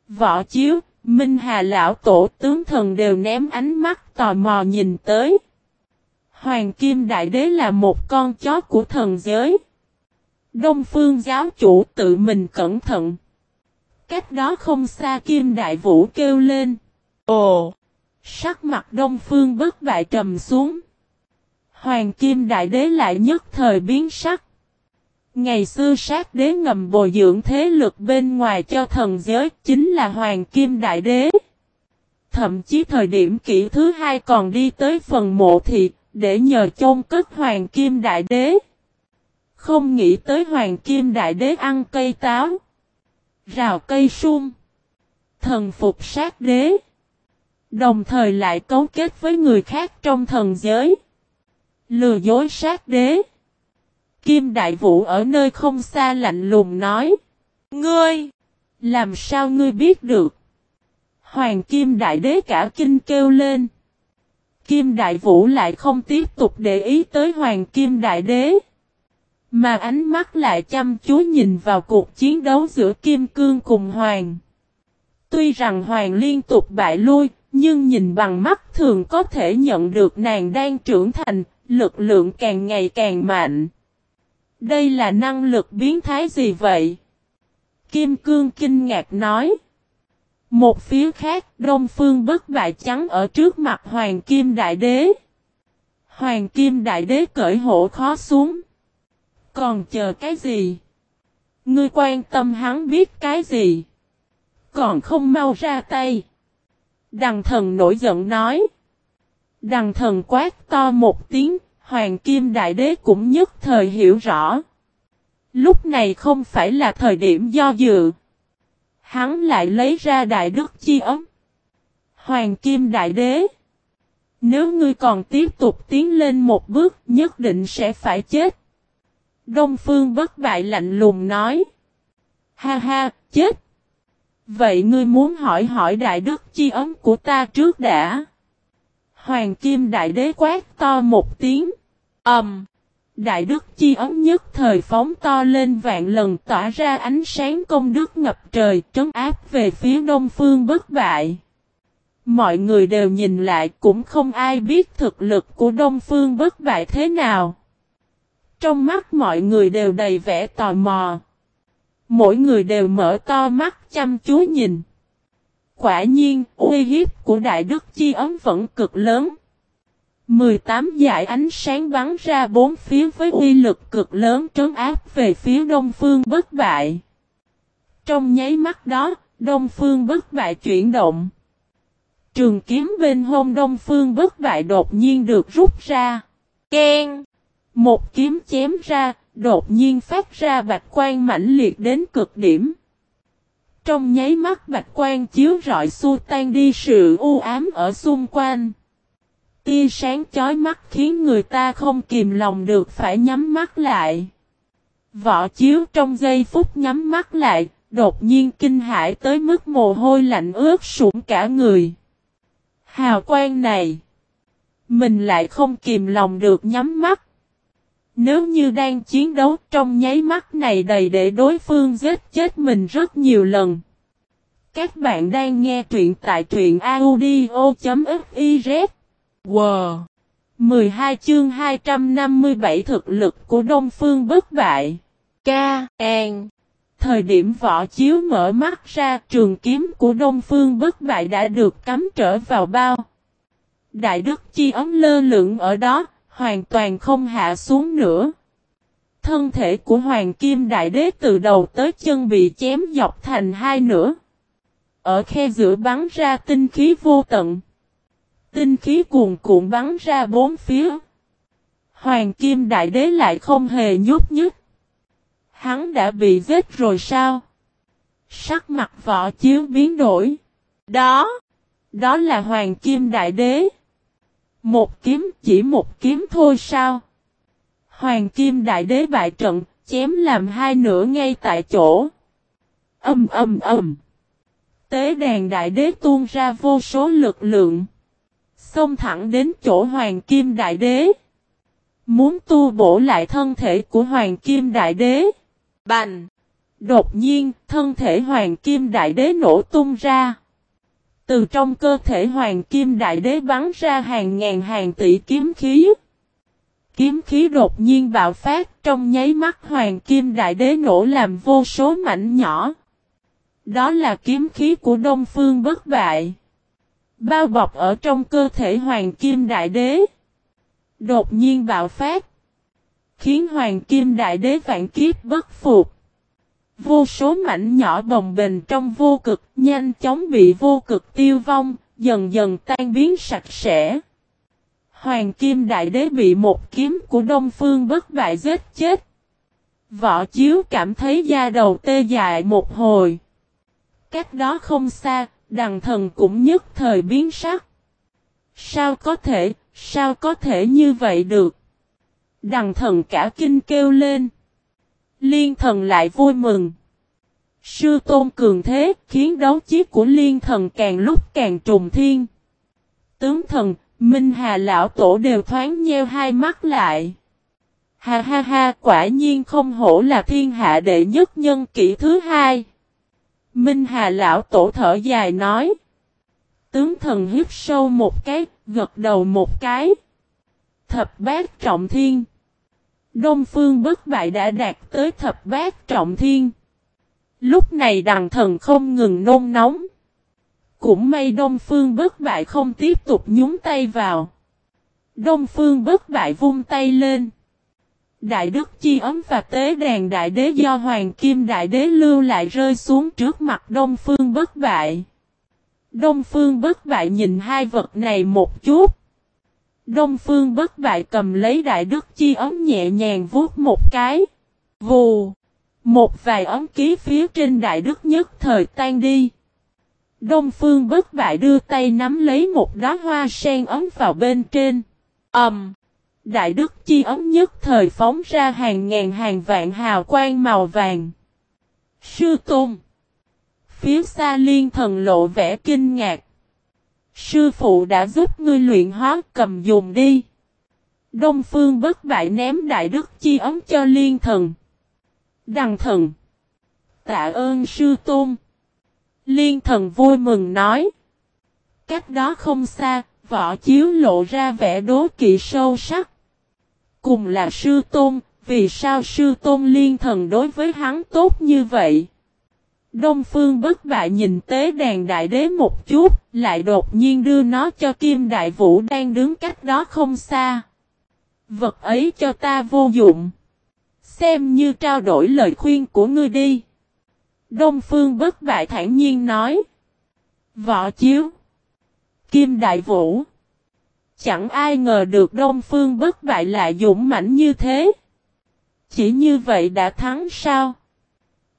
Võ Chiếu, Minh Hà Lão Tổ tướng thần đều ném ánh mắt tò mò nhìn tới. Hoàng Kim Đại Đế là một con chó của thần giới. Đông Phương giáo chủ tự mình cẩn thận. Cách đó không xa Kim Đại Vũ kêu lên. Ồ! Sắc mặt Đông Phương bất bại trầm xuống. Hoàng Kim Đại Đế lại nhất thời biến sắc. Ngày xưa sát đế ngầm bồi dưỡng thế lực bên ngoài cho thần giới chính là Hoàng Kim Đại Đế. Thậm chí thời điểm kỷ thứ hai còn đi tới phần mộ thị để nhờ chôn cất Hoàng Kim Đại Đế. Không nghĩ tới Hoàng Kim Đại Đế ăn cây táo. Rào cây sung. Thần phục sát đế. Đồng thời lại cấu kết với người khác trong thần giới. Lừa dối sát đế. Kim Đại Vũ ở nơi không xa lạnh lùng nói. Ngươi! Làm sao ngươi biết được? Hoàng Kim Đại Đế cả kinh kêu lên. Kim Đại Vũ lại không tiếp tục để ý tới Hoàng Kim Đại Đế. Mà ánh mắt lại chăm chú nhìn vào cuộc chiến đấu giữa Kim Cương cùng Hoàng. Tuy rằng Hoàng liên tục bại lui, nhưng nhìn bằng mắt thường có thể nhận được nàng đang trưởng thành, lực lượng càng ngày càng mạnh. Đây là năng lực biến thái gì vậy? Kim Cương kinh ngạc nói. Một phía khác, Đông Phương bất bại trắng ở trước mặt Hoàng Kim Đại Đế. Hoàng Kim Đại Đế cởi hộ khó xuống. Còn chờ cái gì? Ngươi quan tâm hắn biết cái gì? Còn không mau ra tay. Đằng thần nổi giận nói. Đằng thần quát to một tiếng, Hoàng Kim Đại Đế cũng nhất thời hiểu rõ. Lúc này không phải là thời điểm do dự. Hắn lại lấy ra Đại Đức Chi ấm. Hoàng Kim Đại Đế. Nếu ngươi còn tiếp tục tiến lên một bước nhất định sẽ phải chết. Đông Phương bất bại lạnh lùng nói. Ha ha, chết. Vậy ngươi muốn hỏi hỏi Đại Đức Chi ấm của ta trước đã. Hoàng Kim Đại Đế quát to một tiếng. ầm! Um, Đại Đức Chi ấm nhất thời phóng to lên vạn lần tỏa ra ánh sáng công đức ngập trời trấn áp về phía đông phương bất bại. Mọi người đều nhìn lại cũng không ai biết thực lực của đông phương bất bại thế nào. Trong mắt mọi người đều đầy vẻ tò mò. Mỗi người đều mở to mắt chăm chú nhìn. Quả nhiên, uy hiếp của Đại Đức Chi ấm vẫn cực lớn. 18 dải ánh sáng bắn ra bốn phía với uy lực cực lớn trấn áp về phía đông phương bất bại. Trong nháy mắt đó, đông phương bất bại chuyển động. Trường kiếm bên hông đông phương bất bại đột nhiên được rút ra. Ken! Một kiếm chém ra, đột nhiên phát ra bạch quan mãnh liệt đến cực điểm. Trong nháy mắt bạch quan chiếu rọi xua tan đi sự u ám ở xung quanh. Tia sáng chói mắt khiến người ta không kìm lòng được phải nhắm mắt lại. Võ chiếu trong giây phút nhắm mắt lại, đột nhiên kinh hãi tới mức mồ hôi lạnh ướt sũng cả người. Hào quang này, mình lại không kìm lòng được nhắm mắt. Nếu như đang chiến đấu trong nháy mắt này đầy để đối phương giết chết mình rất nhiều lần. Các bạn đang nghe truyện tại truyện audio.fiz. Wow! 12 chương 257 thực lực của Đông Phương bất bại. Ca, An. Thời điểm võ chiếu mở mắt ra trường kiếm của Đông Phương bất bại đã được cắm trở vào bao. Đại đức chi ấm lơ lửng ở đó, hoàn toàn không hạ xuống nữa. Thân thể của Hoàng Kim Đại Đế từ đầu tới chân bị chém dọc thành hai nửa. Ở khe giữa bắn ra tinh khí vô tận. Tinh khí cuồn cuộn bắn ra bốn phía. Hoàng Kim Đại Đế lại không hề nhúc nhích. Hắn đã bị giết rồi sao? Sắc mặt võ chiếu biến đổi. Đó, đó là Hoàng Kim Đại Đế. Một kiếm chỉ một kiếm thôi sao? Hoàng Kim Đại Đế bại trận, chém làm hai nửa ngay tại chỗ. Âm âm âm. Tế đàn Đại Đế tuôn ra vô số lực lượng. Xông thẳng đến chỗ Hoàng Kim Đại Đế. Muốn tu bổ lại thân thể của Hoàng Kim Đại Đế. Bành! Đột nhiên, thân thể Hoàng Kim Đại Đế nổ tung ra. Từ trong cơ thể Hoàng Kim Đại Đế bắn ra hàng ngàn hàng tỷ kiếm khí. Kiếm khí đột nhiên bạo phát, trong nháy mắt Hoàng Kim Đại Đế nổ làm vô số mảnh nhỏ. Đó là kiếm khí của Đông Phương bất bại. Bao bọc ở trong cơ thể Hoàng Kim Đại Đế. Đột nhiên bạo phát. Khiến Hoàng Kim Đại Đế vạn kiếp bất phục. Vô số mảnh nhỏ bồng bềnh trong vô cực nhanh chóng bị vô cực tiêu vong, dần dần tan biến sạch sẽ. Hoàng Kim Đại Đế bị một kiếm của Đông Phương bất bại giết chết. Võ Chiếu cảm thấy da đầu tê dại một hồi. Cách đó không xa, đằng thần cũng nhất thời biến sắc. Sao có thể, sao có thể như vậy được? Đằng thần cả kinh kêu lên. Liên thần lại vui mừng. Sư tôn cường thế khiến đấu chí của liên thần càng lúc càng trùng thiên. Tướng thần, Minh Hà lão tổ đều thoáng nheo hai mắt lại. Ha ha ha, quả nhiên không hổ là thiên hạ đệ nhất nhân kỷ thứ hai. Minh Hà lão tổ thở dài nói. Tướng thần hít sâu một cái, gật đầu một cái. Thập bát trọng thiên. Đông phương bất bại đã đạt tới thập bát trọng thiên. Lúc này đằng thần không ngừng nôn nóng. Cũng may Đông Phương bất bại không tiếp tục nhúng tay vào. Đông Phương bất bại vung tay lên. Đại đức chi ấm và tế đàn đại đế do Hoàng Kim đại đế lưu lại rơi xuống trước mặt Đông Phương bất bại. Đông Phương bất bại nhìn hai vật này một chút. Đông Phương bất bại cầm lấy đại đức chi ấm nhẹ nhàng vuốt một cái. Vù. Một vài ấm ký phía trên đại đức nhất thời tan đi. Đông Phương bất bại đưa tay nắm lấy một đóa hoa sen ấm vào bên trên. Ẩm. Um, đại đức chi ấm nhất thời phóng ra hàng ngàn hàng vạn hào quang màu vàng. Sư Tôn. Phía xa liên thần lộ vẻ kinh ngạc. Sư phụ đã giúp ngươi luyện hóa cầm dùng đi. Đông phương bất bại ném đại đức chi ấm cho liên thần. Đằng thần. Tạ ơn sư tôn. Liên thần vui mừng nói. Cách đó không xa, võ chiếu lộ ra vẻ đố kỵ sâu sắc. Cùng là sư tôn, vì sao sư tôn liên thần đối với hắn tốt như vậy? Đông phương bất bại nhìn tế đàn đại đế một chút, lại đột nhiên đưa nó cho kim đại vũ đang đứng cách đó không xa. Vật ấy cho ta vô dụng. Xem như trao đổi lời khuyên của ngươi đi. Đông phương bất bại thản nhiên nói. Võ chiếu. Kim đại vũ. Chẳng ai ngờ được Đông phương bất bại lại dũng mãnh như thế. Chỉ như vậy đã thắng sao?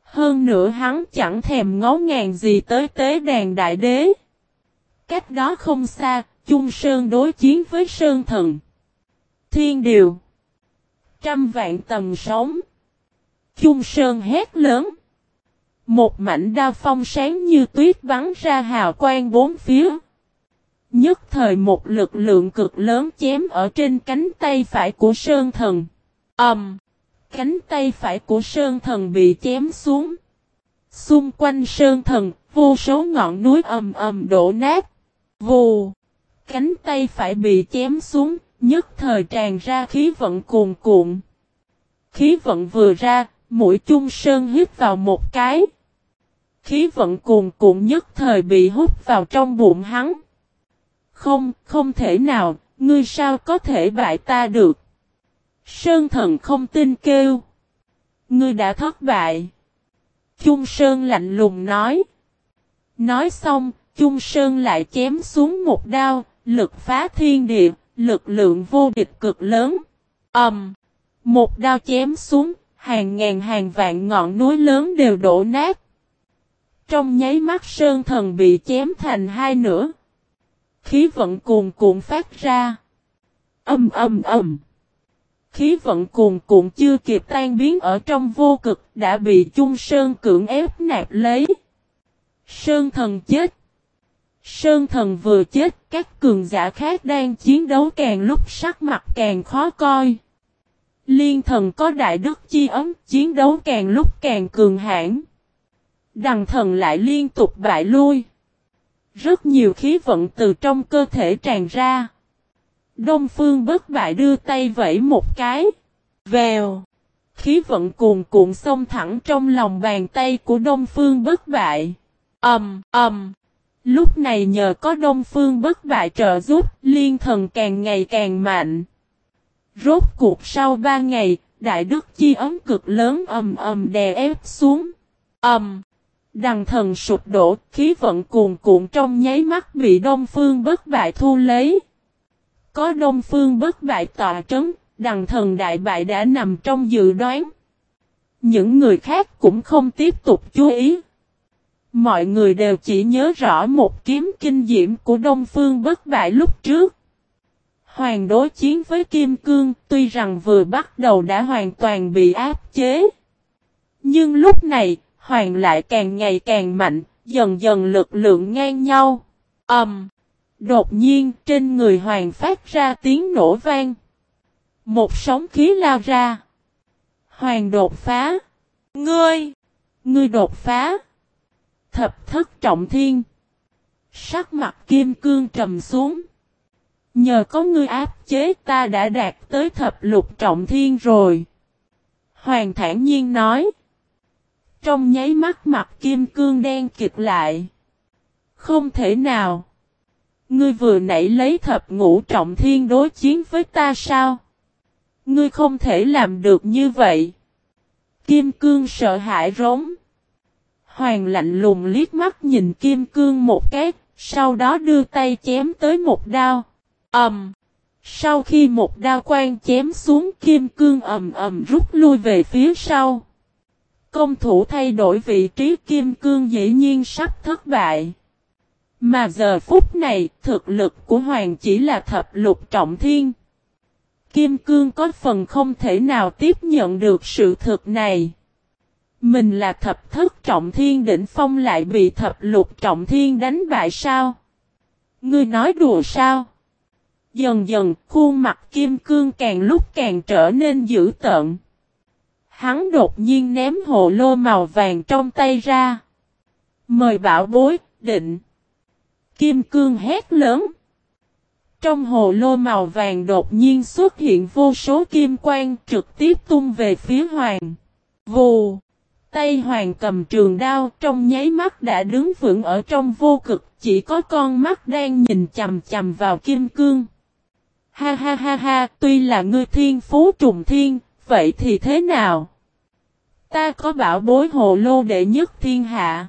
Hơn nữa hắn chẳng thèm ngó ngàng gì tới tế đàn đại đế. Cách đó không xa, Chung Sơn đối chiến với Sơn Thần. Thiên Điều. Trăm vạn tầng sóng. Chung Sơn hét lớn. Một mảnh đao phong sáng như tuyết bắn ra hào quang bốn phía. Nhất thời một lực lượng cực lớn chém ở trên cánh tay phải của Sơn Thần. Ẩm. Um, cánh tay phải của Sơn Thần bị chém xuống. Xung quanh Sơn Thần, vô số ngọn núi ầm ầm đổ nát. Vù. Cánh tay phải bị chém xuống, nhất thời tràn ra khí vận cuồn cuộn. Khí vận vừa ra, mũi chung Sơn hít vào một cái. Khí vận cuồn cuộn nhất thời bị hút vào trong bụng hắn. Không, không thể nào, ngươi sao có thể bại ta được. Sơn thần không tin kêu. Ngươi đã thất bại. Trung Sơn lạnh lùng nói. Nói xong, Trung Sơn lại chém xuống một đao, lực phá thiên địa, lực lượng vô địch cực lớn. Ầm. Um, một đao chém xuống, hàng ngàn hàng vạn ngọn núi lớn đều đổ nát. Trong nháy mắt Sơn thần bị chém thành hai nửa. Khí vận cuồn cuộn phát ra. Âm âm âm. Khí vận cuồn cuộn chưa kịp tan biến ở trong vô cực đã bị chung Sơn cưỡng ép nạp lấy. Sơn thần chết. Sơn thần vừa chết, các cường giả khác đang chiến đấu càng lúc sắc mặt càng khó coi. Liên thần có đại đức chi ấm, chiến đấu càng lúc càng cường hãn. Đằng thần lại liên tục bại lui. Rất nhiều khí vận từ trong cơ thể tràn ra. Đông phương bất bại đưa tay vẫy một cái. Vèo. Khí vận cuồn cuộn xông thẳng trong lòng bàn tay của Đông phương bất bại. Ẩm, um, Ẩm. Um. Lúc này nhờ có Đông phương bất bại trợ giúp, liên thần càng ngày càng mạnh. Rốt cuộc sau ba ngày, đại đức chi ấm cực lớn ầm ầm đè ép xuống. Ầm. Đằng thần sụp đổ, khí vận cuồn cuộn trong nháy mắt bị Đông Phương bất bại thu lấy. Có Đông Phương bất bại tọa trấn, đằng thần đại bại đã nằm trong dự đoán. Những người khác cũng không tiếp tục chú ý. Mọi người đều chỉ nhớ rõ một kiếm kinh diễm của Đông Phương bất bại lúc trước. Hoàng đối chiến với Kim Cương tuy rằng vừa bắt đầu đã hoàn toàn bị áp chế. Nhưng lúc này, Hoàng lại càng ngày càng mạnh, dần dần lực lượng ngang nhau. Ầm. Um, đột nhiên, trên người Hoàng phát ra tiếng nổ vang. Một sóng khí lao ra. Hoàng đột phá. Ngươi! Ngươi đột phá. Thập thất trọng thiên. Sắc mặt kim cương trầm xuống. Nhờ có ngươi áp chế, ta đã đạt tới thập lục trọng thiên rồi. Hoàng thản nhiên nói. Trong nháy mắt, mặt kim cương đen kịch lại. Không thể nào. Ngươi vừa nãy lấy thập ngũ trọng thiên đối chiến với ta sao? Ngươi không thể làm được như vậy. Kim cương sợ hãi rống. Hoàng lạnh lùng liếc mắt nhìn kim cương một cái, sau đó đưa tay chém tới một đao. ầm. Um, sau khi một đao quan chém xuống kim cương ầm ầm rút lui về phía sau. Công thủ thay đổi vị trí kim cương dĩ nhiên sắp thất bại. Mà giờ phút này, thực lực của Hoàng chỉ là thập lục trọng thiên. Kim cương có phần không thể nào tiếp nhận được sự thực này. Mình là thập thất trọng thiên đỉnh phong lại bị thập lục trọng thiên đánh bại sao? Ngươi nói đùa sao? Dần dần, khuôn mặt kim cương càng lúc càng trở nên dữ tợn. Hắn đột nhiên ném hồ lô màu vàng trong tay ra. Mời bảo bối, định. Kim cương hét lớn. Trong hồ lô màu vàng đột nhiên xuất hiện vô số kim quang trực tiếp tung về phía hoàng. Vù. Tay hoàng cầm trường đao trong nháy mắt đã đứng vững ở trong vô cực. Chỉ có con mắt đang nhìn chầm chầm vào kim cương. Ha ha ha ha, tuy là ngươi thiên phú trùng thiên, vậy thì thế nào? Ta có bảo bối hồ lô đệ nhất thiên hạ.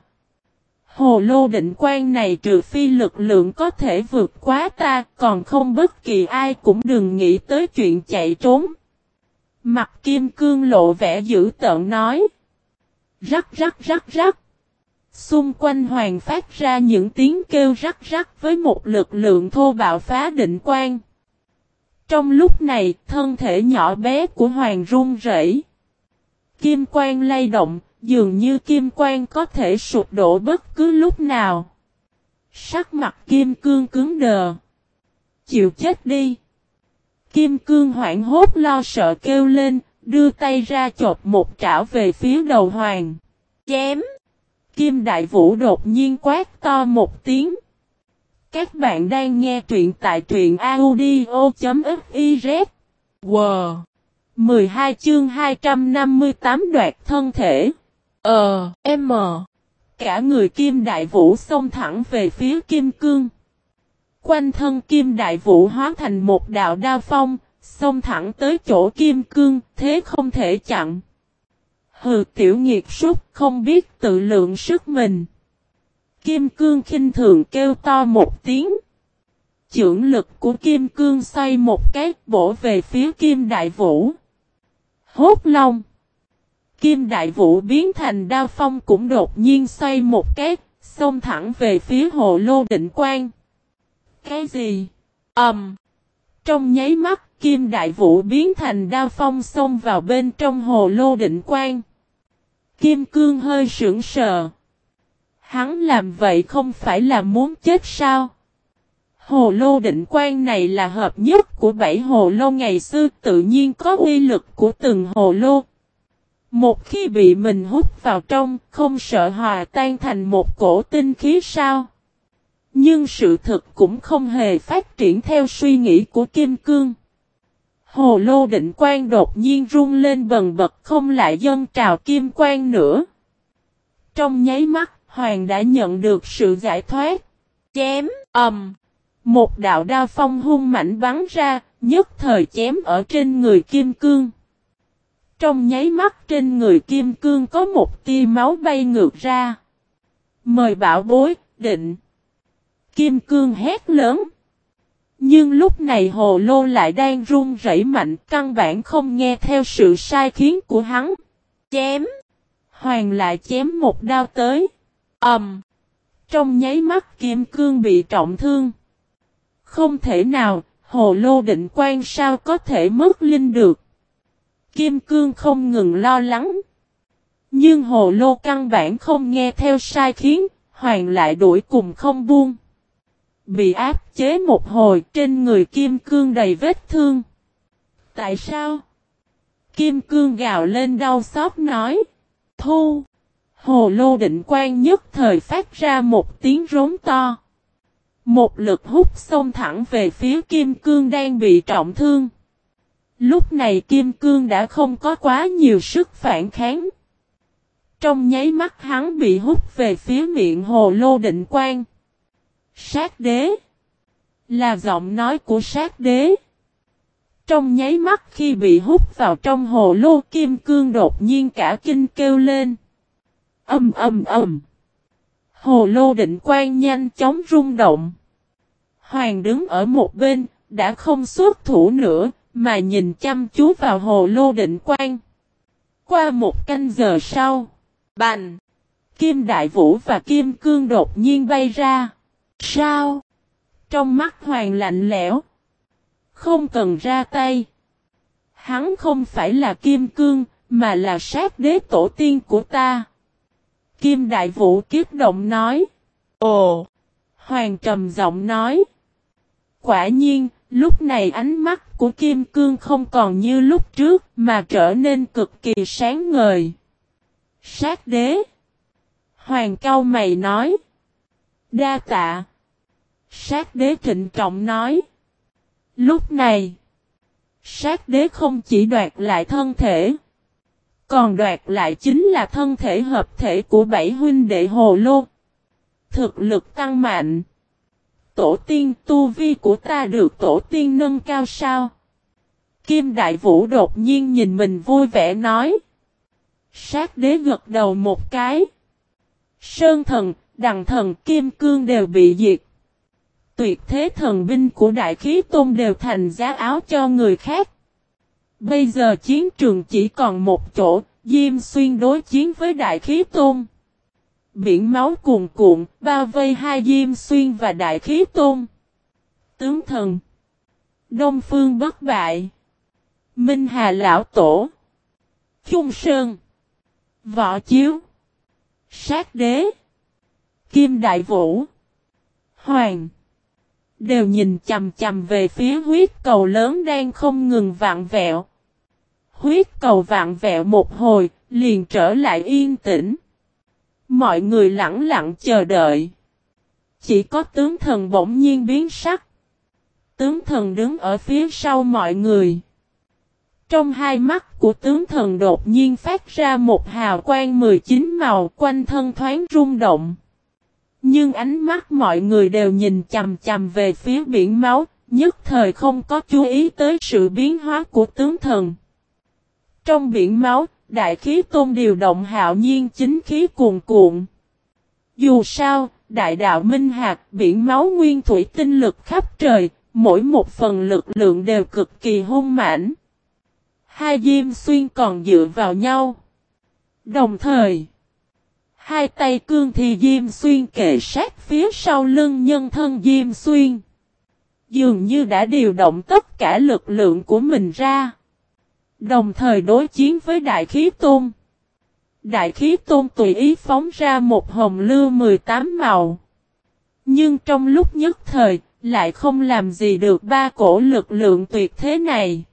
Hồ lô định quan này trừ phi lực lượng có thể vượt quá ta, còn không bất kỳ ai cũng đừng nghĩ tới chuyện chạy trốn. Mặt kim cương lộ vẻ dữ tợn nói. Rắc rắc rắc rắc. Xung quanh hoàng phát ra những tiếng kêu rắc rắc với một lực lượng thô bạo phá định quan. Trong lúc này, thân thể nhỏ bé của hoàng run rẩy. Kim quang lay động, dường như kim quang có thể sụp đổ bất cứ lúc nào. Sắc mặt kim cương cứng đờ. Chịu chết đi. Kim cương hoảng hốt lo sợ kêu lên, đưa tay ra chộp một trảo về phía đầu hoàng. Chém! Kim Đại Vũ đột nhiên quát to một tiếng. Các bạn đang nghe truyện tại truyện audio.fiz. Wow! 12 chương 258 đoạt thân thể. Ờ, M. Cả người Kim Đại Vũ xông thẳng về phía Kim Cương. Quanh thân Kim Đại Vũ hóa thành một đạo đao phong, xông thẳng tới chỗ Kim Cương, thế không thể chặn. Hừ tiểu nghiệt súc không biết tự lượng sức mình. Kim cương khinh thường kêu to một tiếng. Chưởng lực của kim cương xoay một cái bổ về phía kim đại vũ. Hốt long. Kim đại vũ biến thành đao phong cũng đột nhiên xoay một cái, xông thẳng về phía hồ lô định quan. Cái gì? Ẩm. Um. Trong nháy mắt, kim đại vũ biến thành đao phong xông vào bên trong hồ lô định quan. Kim cương hơi sững sờ. Hắn làm vậy không phải là muốn chết sao? Hồ lô định quan này là hợp nhất của bảy hồ lô ngày xưa tự nhiên có uy lực của từng hồ lô. Một khi bị mình hút vào trong, không sợ hòa tan thành một cổ tinh khí sao? Nhưng sự thực cũng không hề phát triển theo suy nghĩ của Kim Cương. Hồ lô định quan đột nhiên rung lên bần bật không lại dân trào kim quan nữa. Trong nháy mắt, Hoàng đã nhận được sự giải thoát. Chém, ầm. một đạo đao phong hung mạnh bắn ra, nhất thời chém ở trên người kim cương. Trong nháy mắt trên người kim cương có một tia máu bay ngược ra. Mời bảo bối, định. Kim cương hét lớn. Nhưng lúc này hồ lô lại đang run rẩy mạnh căn bản không nghe theo sự sai khiến của hắn. Chém. Hoàng lại chém một đao tới. ầm. Um. Trong nháy mắt kim cương bị trọng thương. Không thể nào, hồ lô định quan sao có thể mất linh được. Kim cương không ngừng lo lắng. Nhưng hồ lô căn bản không nghe theo sai khiến, hoàng lại đuổi cùng không buông. Bị áp chế một hồi trên người kim cương đầy vết thương. Tại sao? Kim cương gào lên đau xót nói. Thu. Hồ lô định quan nhất thời phát ra một tiếng rống to. Một lực hút xông thẳng về phía kim cương đang bị trọng thương. Lúc này kim cương đã không có quá nhiều sức phản kháng. Trong nháy mắt hắn bị hút về phía miệng hồ lô định quan. Sát đế. Là giọng nói của sát đế. Trong nháy mắt khi bị hút vào trong hồ lô kim cương đột nhiên cả kinh kêu lên. Âm âm âm. Hồ lô định quan nhanh chóng rung động. Hoàng đứng ở một bên, đã không xuất thủ nữa, mà nhìn chăm chú vào hồ lô định quan. Qua một canh giờ sau, bành, Kim Đại Vũ và Kim Cương đột nhiên bay ra. Sao? Trong mắt Hoàng lạnh lẽo. Không cần ra tay. Hắn không phải là Kim Cương, mà là sát đế tổ tiên của ta. Kim Đại Vũ kiếp động nói. Ồ! Hoàng trầm giọng nói. Quả nhiên, lúc này ánh mắt của Kim Cương không còn như lúc trước, mà trở nên cực kỳ sáng ngời. Sát đế! Hoàng cao mày nói. Đa tạ. Sát đế trịnh trọng nói. Lúc này, sát đế không chỉ đoạt lại thân thể, còn đoạt lại chính là thân thể hợp thể của bảy huynh đệ hồ lô. Thực lực tăng mạnh. Tổ tiên tu vi của ta được tổ tiên nâng cao sao? Kim Đại Vũ đột nhiên nhìn mình vui vẻ nói. Sát đế gật đầu một cái. Sơn thần, đằng thần kim cương đều bị diệt. Tuyệt thế thần binh của đại khí tôn đều thành giá áo cho người khác. Bây giờ chiến trường chỉ còn một chỗ, Diêm Xuyên đối chiến với đại khí tôn biển máu cuồn cuộn, bao vây hai diêm xuyên và đại khí tôn. Tướng thần. Đông phương bất bại. Minh Hà Lão Tổ. Trung Sơn. Võ Chiếu. Sát Đế. Kim Đại Vũ. Hoàng. Đều nhìn chầm chầm về phía huyết cầu lớn đang không ngừng vạn vẹo. Huyết cầu vạn vẹo một hồi, liền trở lại yên tĩnh. Mọi người lặng lặng chờ đợi. Chỉ có tướng thần bỗng nhiên biến sắc. Tướng thần đứng ở phía sau mọi người. Trong hai mắt của tướng thần đột nhiên phát ra một hào quang 19 màu quanh thân thoáng rung động. Nhưng ánh mắt mọi người đều nhìn chầm chầm về phía biển máu, nhất thời không có chú ý tới sự biến hóa của tướng thần. Trong biển máu, đại khí tôn điều động hạo nhiên chính khí cuồn cuộn. Dù sao, đại đạo minh hạt, biển máu nguyên thủy tinh lực khắp trời, mỗi một phần lực lượng đều cực kỳ hung mãnh. Hai diêm xuyên còn dựa vào nhau. Đồng thời, hai tay cương thì diêm xuyên kề sát phía sau lưng nhân thân diêm xuyên. Dường như đã điều động tất cả lực lượng của mình ra. Đồng thời đối chiến với đại khí tôn. Đại khí tôn tùy ý phóng ra một hồng lưu 18 màu. Nhưng trong lúc nhất thời, lại không làm gì được ba cổ lực lượng tuyệt thế này.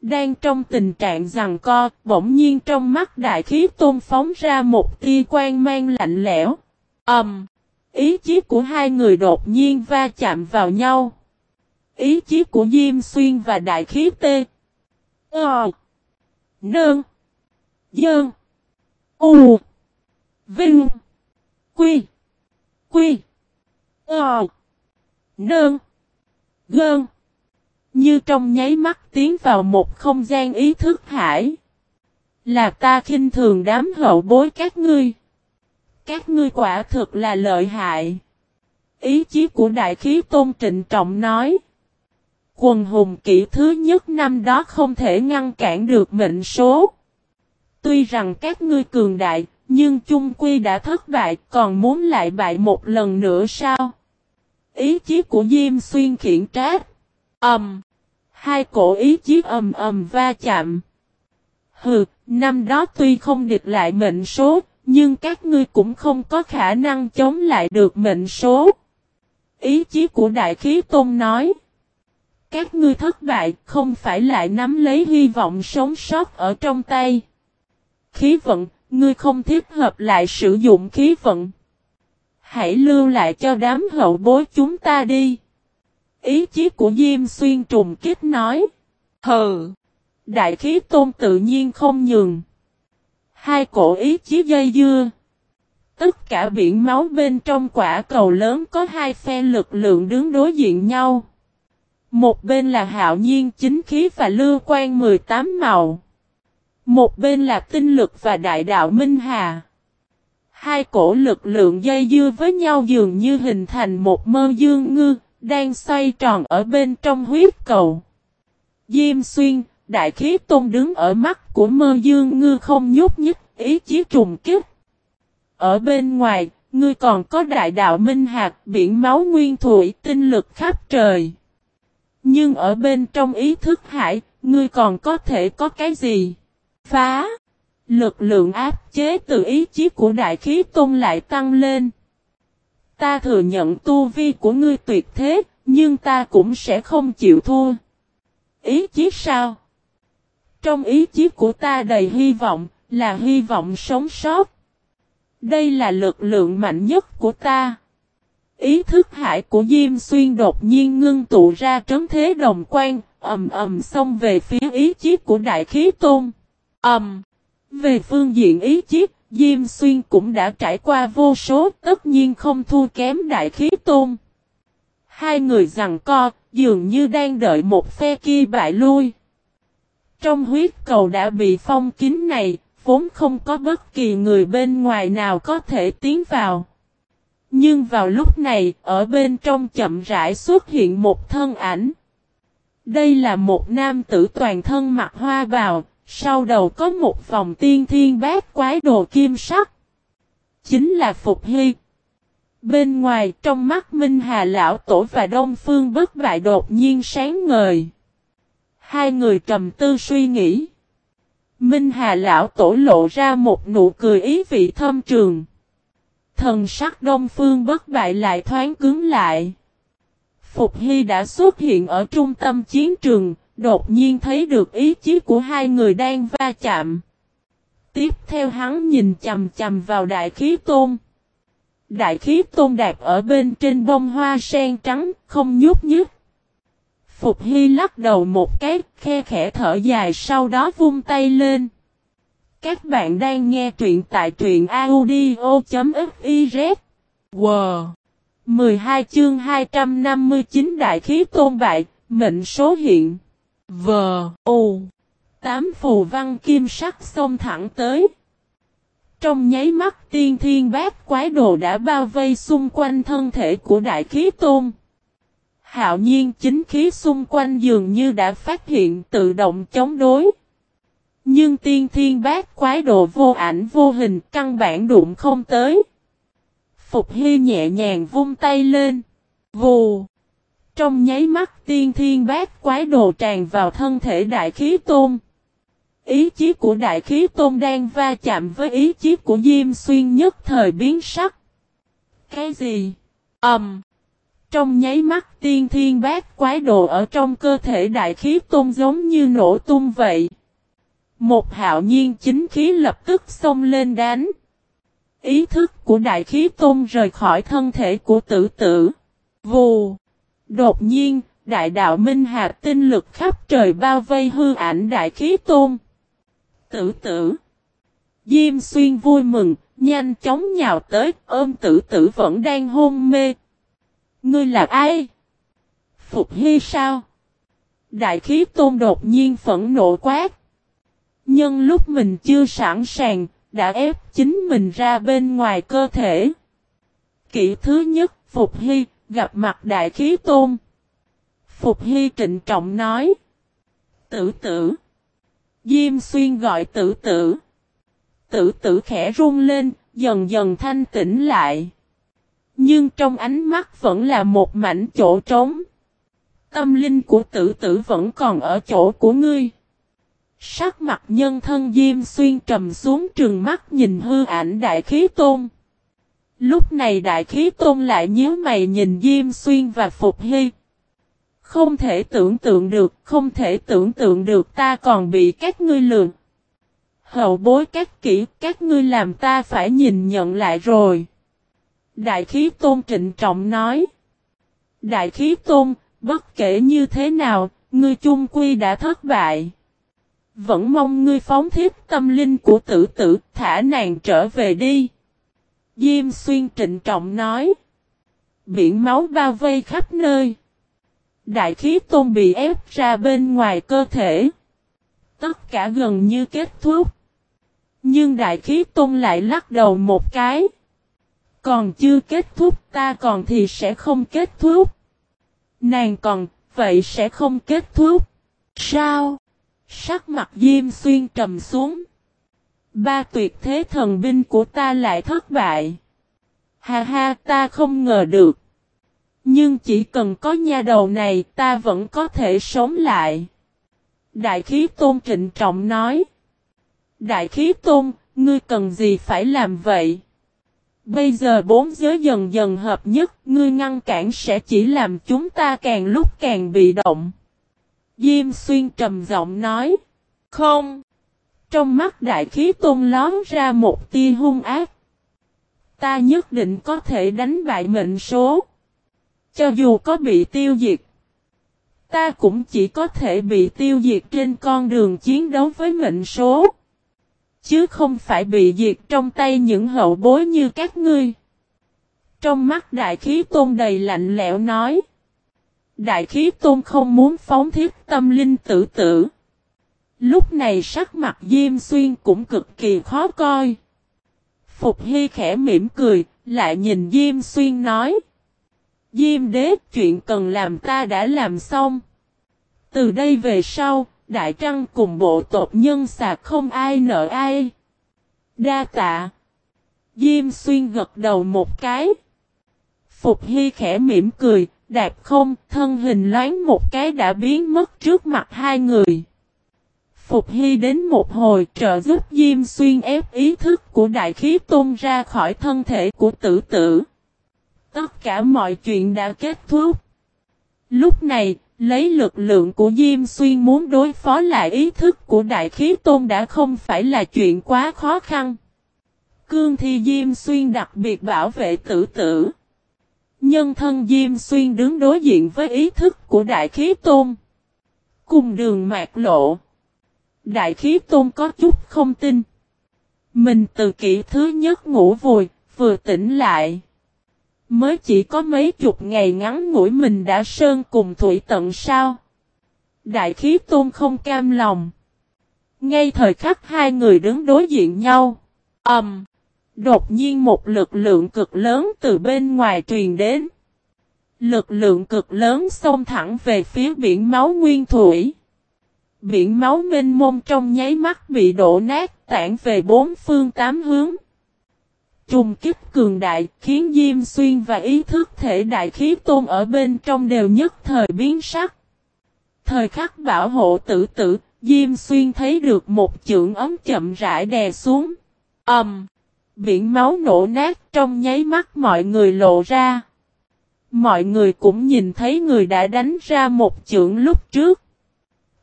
Đang trong tình trạng rằng co, bỗng nhiên trong mắt đại khí tôn phóng ra một tia quan mang lạnh lẽo. Ẩm! Um, ý chí của hai người đột nhiên va chạm vào nhau. Ý chí của Diêm Xuyên và đại khí tê. Ờ! Nương! Dơn! U! Vinh! Quy! Quy! Ờ! Nương! Gơn! Như trong nháy mắt tiến vào một không gian ý thức hải. Là ta khinh thường đám hậu bối các ngươi. Các ngươi quả thực là lợi hại. Ý chí của đại khí tôn trịnh trọng nói. Quần hùng kỷ thứ nhất năm đó không thể ngăn cản được mệnh số. Tuy rằng các ngươi cường đại, nhưng chung quy đã thất bại, còn muốn lại bại một lần nữa sao? Ý chí của Diêm Xuyên khiển trách. Ầm. Um, hai cổ ý chí ầm ầm va chạm. Hừ, năm đó tuy không địch lại mệnh số, nhưng các ngươi cũng không có khả năng chống lại được mệnh số. Ý chí của Đại Khí Tôn nói. Các ngươi thất bại không phải lại nắm lấy hy vọng sống sót ở trong tay. Khí vận, ngươi không thiết hợp lại sử dụng khí vận. Hãy lưu lại cho đám hậu bối chúng ta đi. Ý chí của Diêm Xuyên trùng kích nói. Hừ. Đại khí tôn tự nhiên không nhường. Hai cổ ý chí dây dưa. Tất cả biển máu bên trong quả cầu lớn có hai phe lực lượng đứng đối diện nhau. Một bên là hạo nhiên chính khí và lưu quan 18 màu. Một bên là tinh lực và đại đạo Minh Hà. Hai cổ lực lượng dây dưa với nhau dường như hình thành một mơ dương ngư, đang xoay tròn ở bên trong huyết cầu. Diêm xuyên, đại khí tôn đứng ở mắt của mơ dương ngư không nhúc nhích, ý chí trùng kích. Ở bên ngoài, ngươi còn có đại đạo minh hạt, biển máu nguyên thủy, tinh lực khắp trời. Nhưng ở bên trong ý thức hải, ngươi còn có thể có cái gì? Phá! Lực lượng áp chế từ ý chí của đại khí tôn lại tăng lên. Ta thừa nhận tu vi của ngươi tuyệt thế, nhưng ta cũng sẽ không chịu thua. Ý chí sao? Trong ý chí của ta đầy hy vọng, là hy vọng sống sót. Đây là lực lượng mạnh nhất của ta. Ý thức hải của Diêm Xuyên đột nhiên ngưng tụ ra trấn thế đồng quan, ầm ầm xông về phía ý chí của Đại Khí Tôn. Ầm. Về phương diện ý chí, Diêm Xuyên cũng đã trải qua vô số, tất nhiên không thua kém Đại Khí Tôn. Hai người rằng co, dường như đang đợi một phe kia bại lui. Trong huyết cầu đã bị phong kín này, vốn không có bất kỳ người bên ngoài nào có thể tiến vào. Nhưng vào lúc này, ở bên trong chậm rãi xuất hiện một thân ảnh. Đây là một nam tử toàn thân mặc hoa bào, sau đầu có một vòng tiên thiên bát quái đồ kim sắc. chính là Phục Hy. Bên ngoài trong mắt Minh Hà Lão Tổ và Đông Phương bất bại đột nhiên sáng ngời. Hai người trầm tư suy nghĩ. Minh Hà Lão Tổ lộ ra một nụ cười ý vị thâm trường. Thần sắc Đông Phương bất bại lại thoáng cứng lại. Phục Hy đã xuất hiện ở trung tâm chiến trường, đột nhiên thấy được ý chí của hai người đang va chạm. Tiếp theo hắn nhìn chầm chầm vào đại khí tôn. Đại khí tôn đạp ở bên trên bông hoa sen trắng, không nhúc nhích. Phục Hy lắc đầu một cái, khe khẽ thở dài sau đó vung tay lên. Các bạn đang nghe truyện tại truyện audio.fiz. Wow! 12 chương 259 Đại khí tôn bại, mệnh số hiện. V, U. Tám phù văn kim sắc xông thẳng tới. Trong nháy mắt tiên thiên bát quái đồ đã bao vây xung quanh thân thể của đại khí tôn. Hạo nhiên chính khí xung quanh dường như đã phát hiện tự động chống đối. Nhưng tiên thiên bát quái đồ vô ảnh vô hình căn bản đụng không tới. Phục Hy nhẹ nhàng vung tay lên. Vù. Trong nháy mắt tiên thiên bát quái đồ tràn vào thân thể đại khí tôn. Ý chí của đại khí tôn đang va chạm với ý chí của Diêm Xuyên nhất thời biến sắc. Cái gì? Ẩm. Um. Trong nháy mắt tiên thiên bát quái đồ ở trong cơ thể đại khí tôn giống như nổ tung vậy. Một hạo nhiên chính khí lập tức xông lên đánh. Ý thức của đại khí tôn rời khỏi thân thể của tử tử. Vù. Đột nhiên, đại đạo Minh Hà tinh lực khắp trời bao vây hư ảnh đại khí tôn. Tử tử. Diêm xuyên vui mừng, nhanh chóng nhào tới, ôm tử tử vẫn đang hôn mê. Ngươi là ai? Phục Hy sao? Đại khí tôn đột nhiên phẫn nộ quát. Nhưng lúc mình chưa sẵn sàng, đã ép chính mình ra bên ngoài cơ thể. Kỷ thứ nhất, Phục Hy, gặp mặt đại khí tôn. Phục Hy trịnh trọng nói. Tử tử. Diêm xuyên gọi tử tử. Tử tử khẽ run lên, dần dần thanh tĩnh lại. Nhưng trong ánh mắt vẫn là một mảnh chỗ trống. Tâm linh của tử tử vẫn còn ở chỗ của ngươi. Sắc mặt nhân thân Diêm Xuyên trầm xuống trường mắt nhìn hư ảnh đại khí tôn. Lúc này đại khí tôn lại nhíu mày nhìn Diêm Xuyên và Phục Hy. Không thể tưởng tượng được, không thể tưởng tượng được ta còn bị các ngươi lường. Hậu bối các kỹ, các ngươi làm ta phải nhìn nhận lại rồi. Đại khí tôn trịnh trọng nói. Đại khí tôn, bất kể như thế nào, ngươi chung quy đã thất bại. Vẫn mong ngươi phóng thiết tâm linh của tử tử, thả nàng trở về đi. Diêm xuyên trịnh trọng nói. Biển máu bao vây khắp nơi. Đại khí tôn bị ép ra bên ngoài cơ thể. Tất cả gần như kết thúc. Nhưng đại khí tôn lại lắc đầu một cái. Còn chưa kết thúc ta còn thì sẽ không kết thúc. Nàng còn, vậy sẽ không kết thúc. Sao? Sắc mặt Diêm Xuyên trầm xuống. Ba tuyệt thế thần binh của ta lại thất bại. Ha ha ta không ngờ được. Nhưng chỉ cần có nha đầu này ta vẫn có thể sống lại. Đại khí tôn trịnh trọng nói. Đại khí tôn, ngươi cần gì phải làm vậy? Bây giờ bốn giới dần dần hợp nhất, ngươi ngăn cản sẽ chỉ làm chúng ta càng lúc càng bị động. Diêm xuyên trầm giọng nói. Không. Trong mắt đại khí tôn lón ra một tia hung ác. Ta nhất định có thể đánh bại mệnh số. Cho dù có bị tiêu diệt. Ta cũng chỉ có thể bị tiêu diệt trên con đường chiến đấu với mệnh số. Chứ không phải bị diệt trong tay những hậu bối như các ngươi. Trong mắt đại khí tôn đầy lạnh lẽo nói. Đại khí tôn không muốn phóng thiết tâm linh tử tử. Lúc này sắc mặt Diêm Xuyên cũng cực kỳ khó coi. Phục Hy khẽ mỉm cười, lại nhìn Diêm Xuyên nói. Diêm đế chuyện cần làm ta đã làm xong. Từ đây về sau, Đại Trăng cùng bộ tộc nhân sạc không ai nợ ai. Đa tạ. Diêm xuyên gật đầu một cái. Phục Hy khẽ mỉm cười, đạp không, thân hình loáng một cái đã biến mất trước mặt hai người. Phục Hy đến một hồi trợ giúp Diêm Xuyên ép ý thức của đại khí tôn ra khỏi thân thể của tử tử. Tất cả mọi chuyện đã kết thúc. Lúc này, lấy lực lượng của Diêm Xuyên muốn đối phó lại ý thức của đại khí tôn đã không phải là chuyện quá khó khăn. Cương thi Diêm Xuyên đặc biệt bảo vệ tử tử. Nhân thân Diêm Xuyên đứng đối diện với ý thức của Đại Khí Tôn. Cùng đường mạc lộ. Đại Khí Tôn có chút không tin. Mình từ kỷ thứ nhất ngủ vùi, vừa tỉnh lại. Mới chỉ có mấy chục ngày ngắn ngủi mình đã sơn cùng thủy tận sao. Đại Khí Tôn không cam lòng. Ngay thời khắc hai người đứng đối diện nhau. Ẩm. Um, Đột nhiên một lực lượng cực lớn từ bên ngoài truyền đến. Lực lượng cực lớn xông thẳng về phía biển máu nguyên thủy. Biển máu mênh mông trong nháy mắt bị đổ nát tản về bốn phương tám hướng. Trùng kích cường đại khiến Diêm Xuyên và ý thức thể đại khí tôn ở bên trong đều nhất thời biến sắc. Thời khắc bảo hộ tử tử, Diêm Xuyên thấy được một chưởng ấm chậm rãi đè xuống. Âm! Um, Biển máu nổ nát trong nháy mắt mọi người lộ ra. Mọi người cũng nhìn thấy người đã đánh ra một chưởng lúc trước.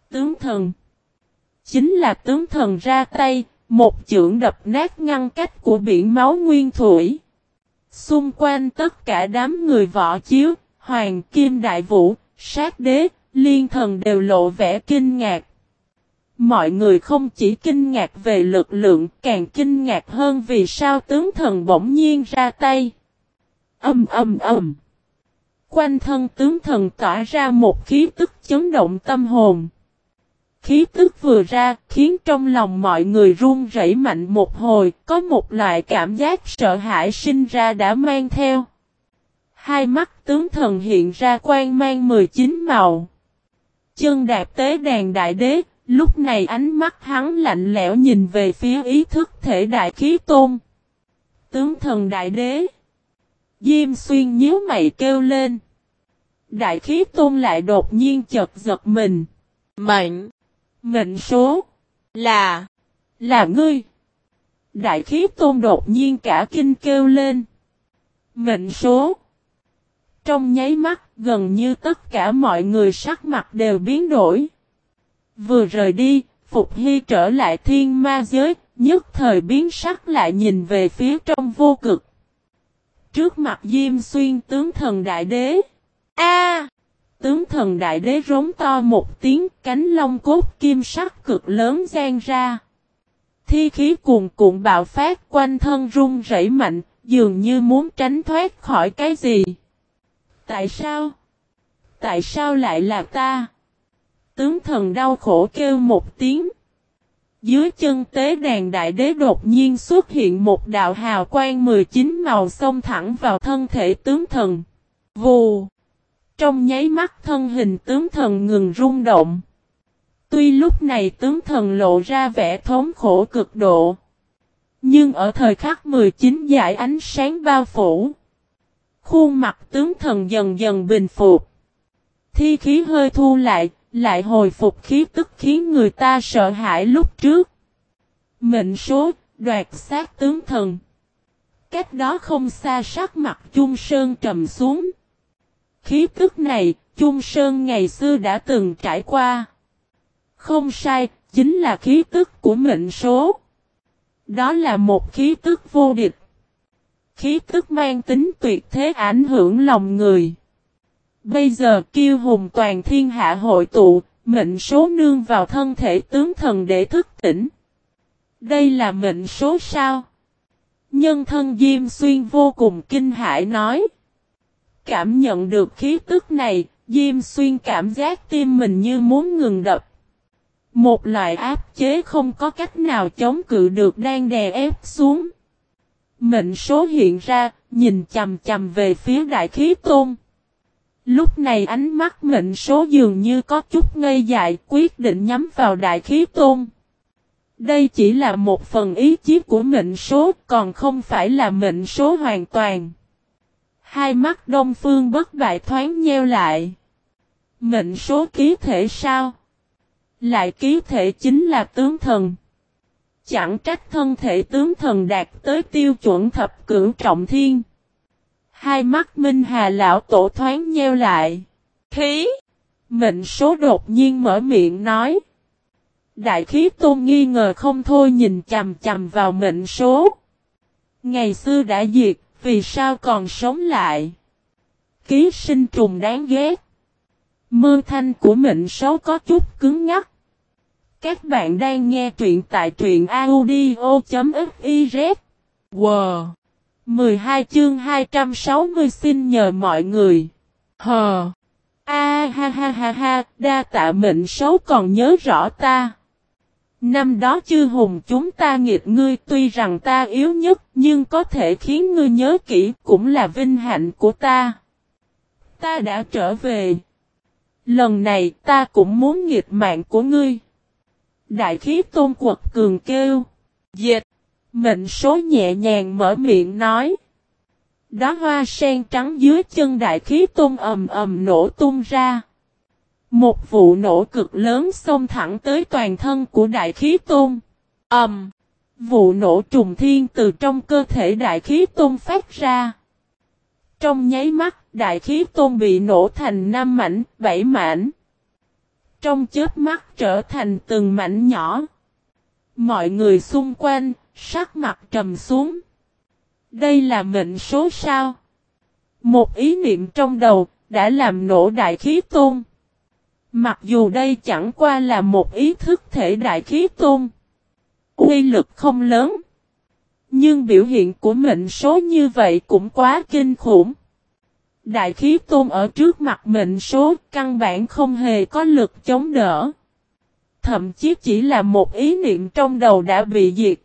Tướng thần. Chính là tướng thần ra tay, một chưởng đập nát ngăn cách của biển máu nguyên thủy. Xung quanh tất cả đám người võ chiếu, hoàng kim đại vũ, sát đế, liên thần đều lộ vẻ kinh ngạc. Mọi người không chỉ kinh ngạc về lực lượng, càng kinh ngạc hơn vì sao tướng thần bỗng nhiên ra tay. Âm âm âm. Quanh thân tướng thần tỏa ra một khí tức chấn động tâm hồn. Khí tức vừa ra khiến trong lòng mọi người run rẩy mạnh một hồi, có một loại cảm giác sợ hãi sinh ra đã mang theo. Hai mắt tướng thần hiện ra quang mang 19 màu. Chân đạp tế đàn đại đế, Lúc này ánh mắt hắn lạnh lẽo nhìn về phía ý thức thể đại khí tôn. Tướng thần đại đế. Diêm xuyên nhíu mày kêu lên. Đại khí tôn lại đột nhiên chật giật mình. Mệnh. Mệnh số. Là. Là ngươi. Đại khí tôn đột nhiên cả kinh kêu lên. Mệnh số. Trong nháy mắt, gần như tất cả mọi người sắc mặt đều biến đổi. Vừa rời đi, Phục Hy trở lại thiên ma giới, nhất thời biến sắc lại nhìn về phía trong vô cực. Trước mặt Diêm Xuyên tướng thần đại đế. A! tướng thần đại đế rống to một tiếng, cánh long cốt kim sắc cực lớn gian ra. Thi khí cuồn cuộn bạo phát quanh thân rung rẩy mạnh, dường như muốn tránh thoát khỏi cái gì. Tại sao? Tại sao lại là ta? Tướng thần đau khổ kêu một tiếng. Dưới chân tế đàn đại đế đột nhiên xuất hiện một đạo hào quang 19 màu xông thẳng vào thân thể tướng thần. Vù! Trong nháy mắt thân hình tướng thần ngừng rung động. Tuy lúc này tướng thần lộ ra vẻ thống khổ cực độ. Nhưng ở thời khắc 19 giải ánh sáng bao phủ. Khuôn mặt tướng thần dần dần bình phục. Thi khí hơi thu lại, lại hồi phục khí tức khiến người ta sợ hãi lúc trước. Mệnh số, đoạt sát tướng thần. Cách đó không xa sắc mặt Chung Sơn trầm xuống. Khí tức này, Chung Sơn ngày xưa đã từng trải qua. Không sai, chính là khí tức của mệnh số. Đó là một khí tức vô địch. Khí tức mang tính tuyệt thế ảnh hưởng lòng người. Bây giờ kiêu hùng toàn thiên hạ hội tụ, mệnh số nương vào thân thể tướng thần để thức tỉnh. Đây là mệnh số sao? Nhân thân Diêm Xuyên vô cùng kinh hãi nói. Cảm nhận được khí tức này, Diêm Xuyên cảm giác tim mình như muốn ngừng đập. Một loại áp chế không có cách nào chống cự được đang đè ép xuống. Mệnh số hiện ra, nhìn chầm chầm về phía đại khí tôn. Lúc này ánh mắt mệnh số dường như có chút ngây dại quyết định nhắm vào đại khí tôn. Đây chỉ là một phần ý chí của mệnh số, còn không phải là mệnh số hoàn toàn. Hai mắt đông phương bất bại thoáng nheo lại. Mệnh số ký thể sao? Lại ký thể chính là tướng thần. Chẳng trách thân thể tướng thần đạt tới tiêu chuẩn thập cửu trọng thiên. Hai mắt Minh Hà lão tổ thoáng nheo lại. Khí! Mệnh số đột nhiên mở miệng nói. Đại khí tôn nghi ngờ không thôi nhìn chầm chầm vào mệnh số. Ngày xưa đã diệt, vì sao còn sống lại? Ký sinh trùng đáng ghét. Mơ thanh của mệnh số có chút cứng ngắt. Các bạn đang nghe truyện tại truyện audio.fif. Wow! 12 chương 260 xin nhờ mọi người. Hờ! A ha ha ha ha, đa tạ mệnh xấu còn nhớ rõ ta. Năm đó chư hùng chúng ta nghiệt ngươi tuy rằng ta yếu nhất nhưng có thể khiến ngươi nhớ kỹ cũng là vinh hạnh của ta. Ta đã trở về. Lần này ta cũng muốn nghiệt mạng của ngươi. Đại khí tôn quật cường kêu. Dệt. Mệnh số nhẹ nhàng mở miệng nói. Đó hoa sen trắng dưới chân đại khí tôn ầm ầm nổ tung ra. Một vụ nổ cực lớn xông thẳng tới toàn thân của đại khí tôn. Ầm. vụ nổ trùng thiên từ trong cơ thể đại khí tôn phát ra. Trong nháy mắt, đại khí tôn bị nổ thành năm mảnh, bảy mảnh. Trong chết mắt trở thành từng mảnh nhỏ. Mọi người xung quanh, sắc mặt trầm xuống. Đây là mệnh số sao? Một ý niệm trong đầu, đã làm nổ đại khí tôn. Mặc dù đây chẳng qua là một ý thức thể đại khí tôn. Uy lực không lớn. Nhưng biểu hiện của mệnh số như vậy cũng quá kinh khủng. Đại khí tôn ở trước mặt mệnh số căn bản không hề có lực chống đỡ. Thậm chí chỉ là một ý niệm trong đầu đã bị diệt.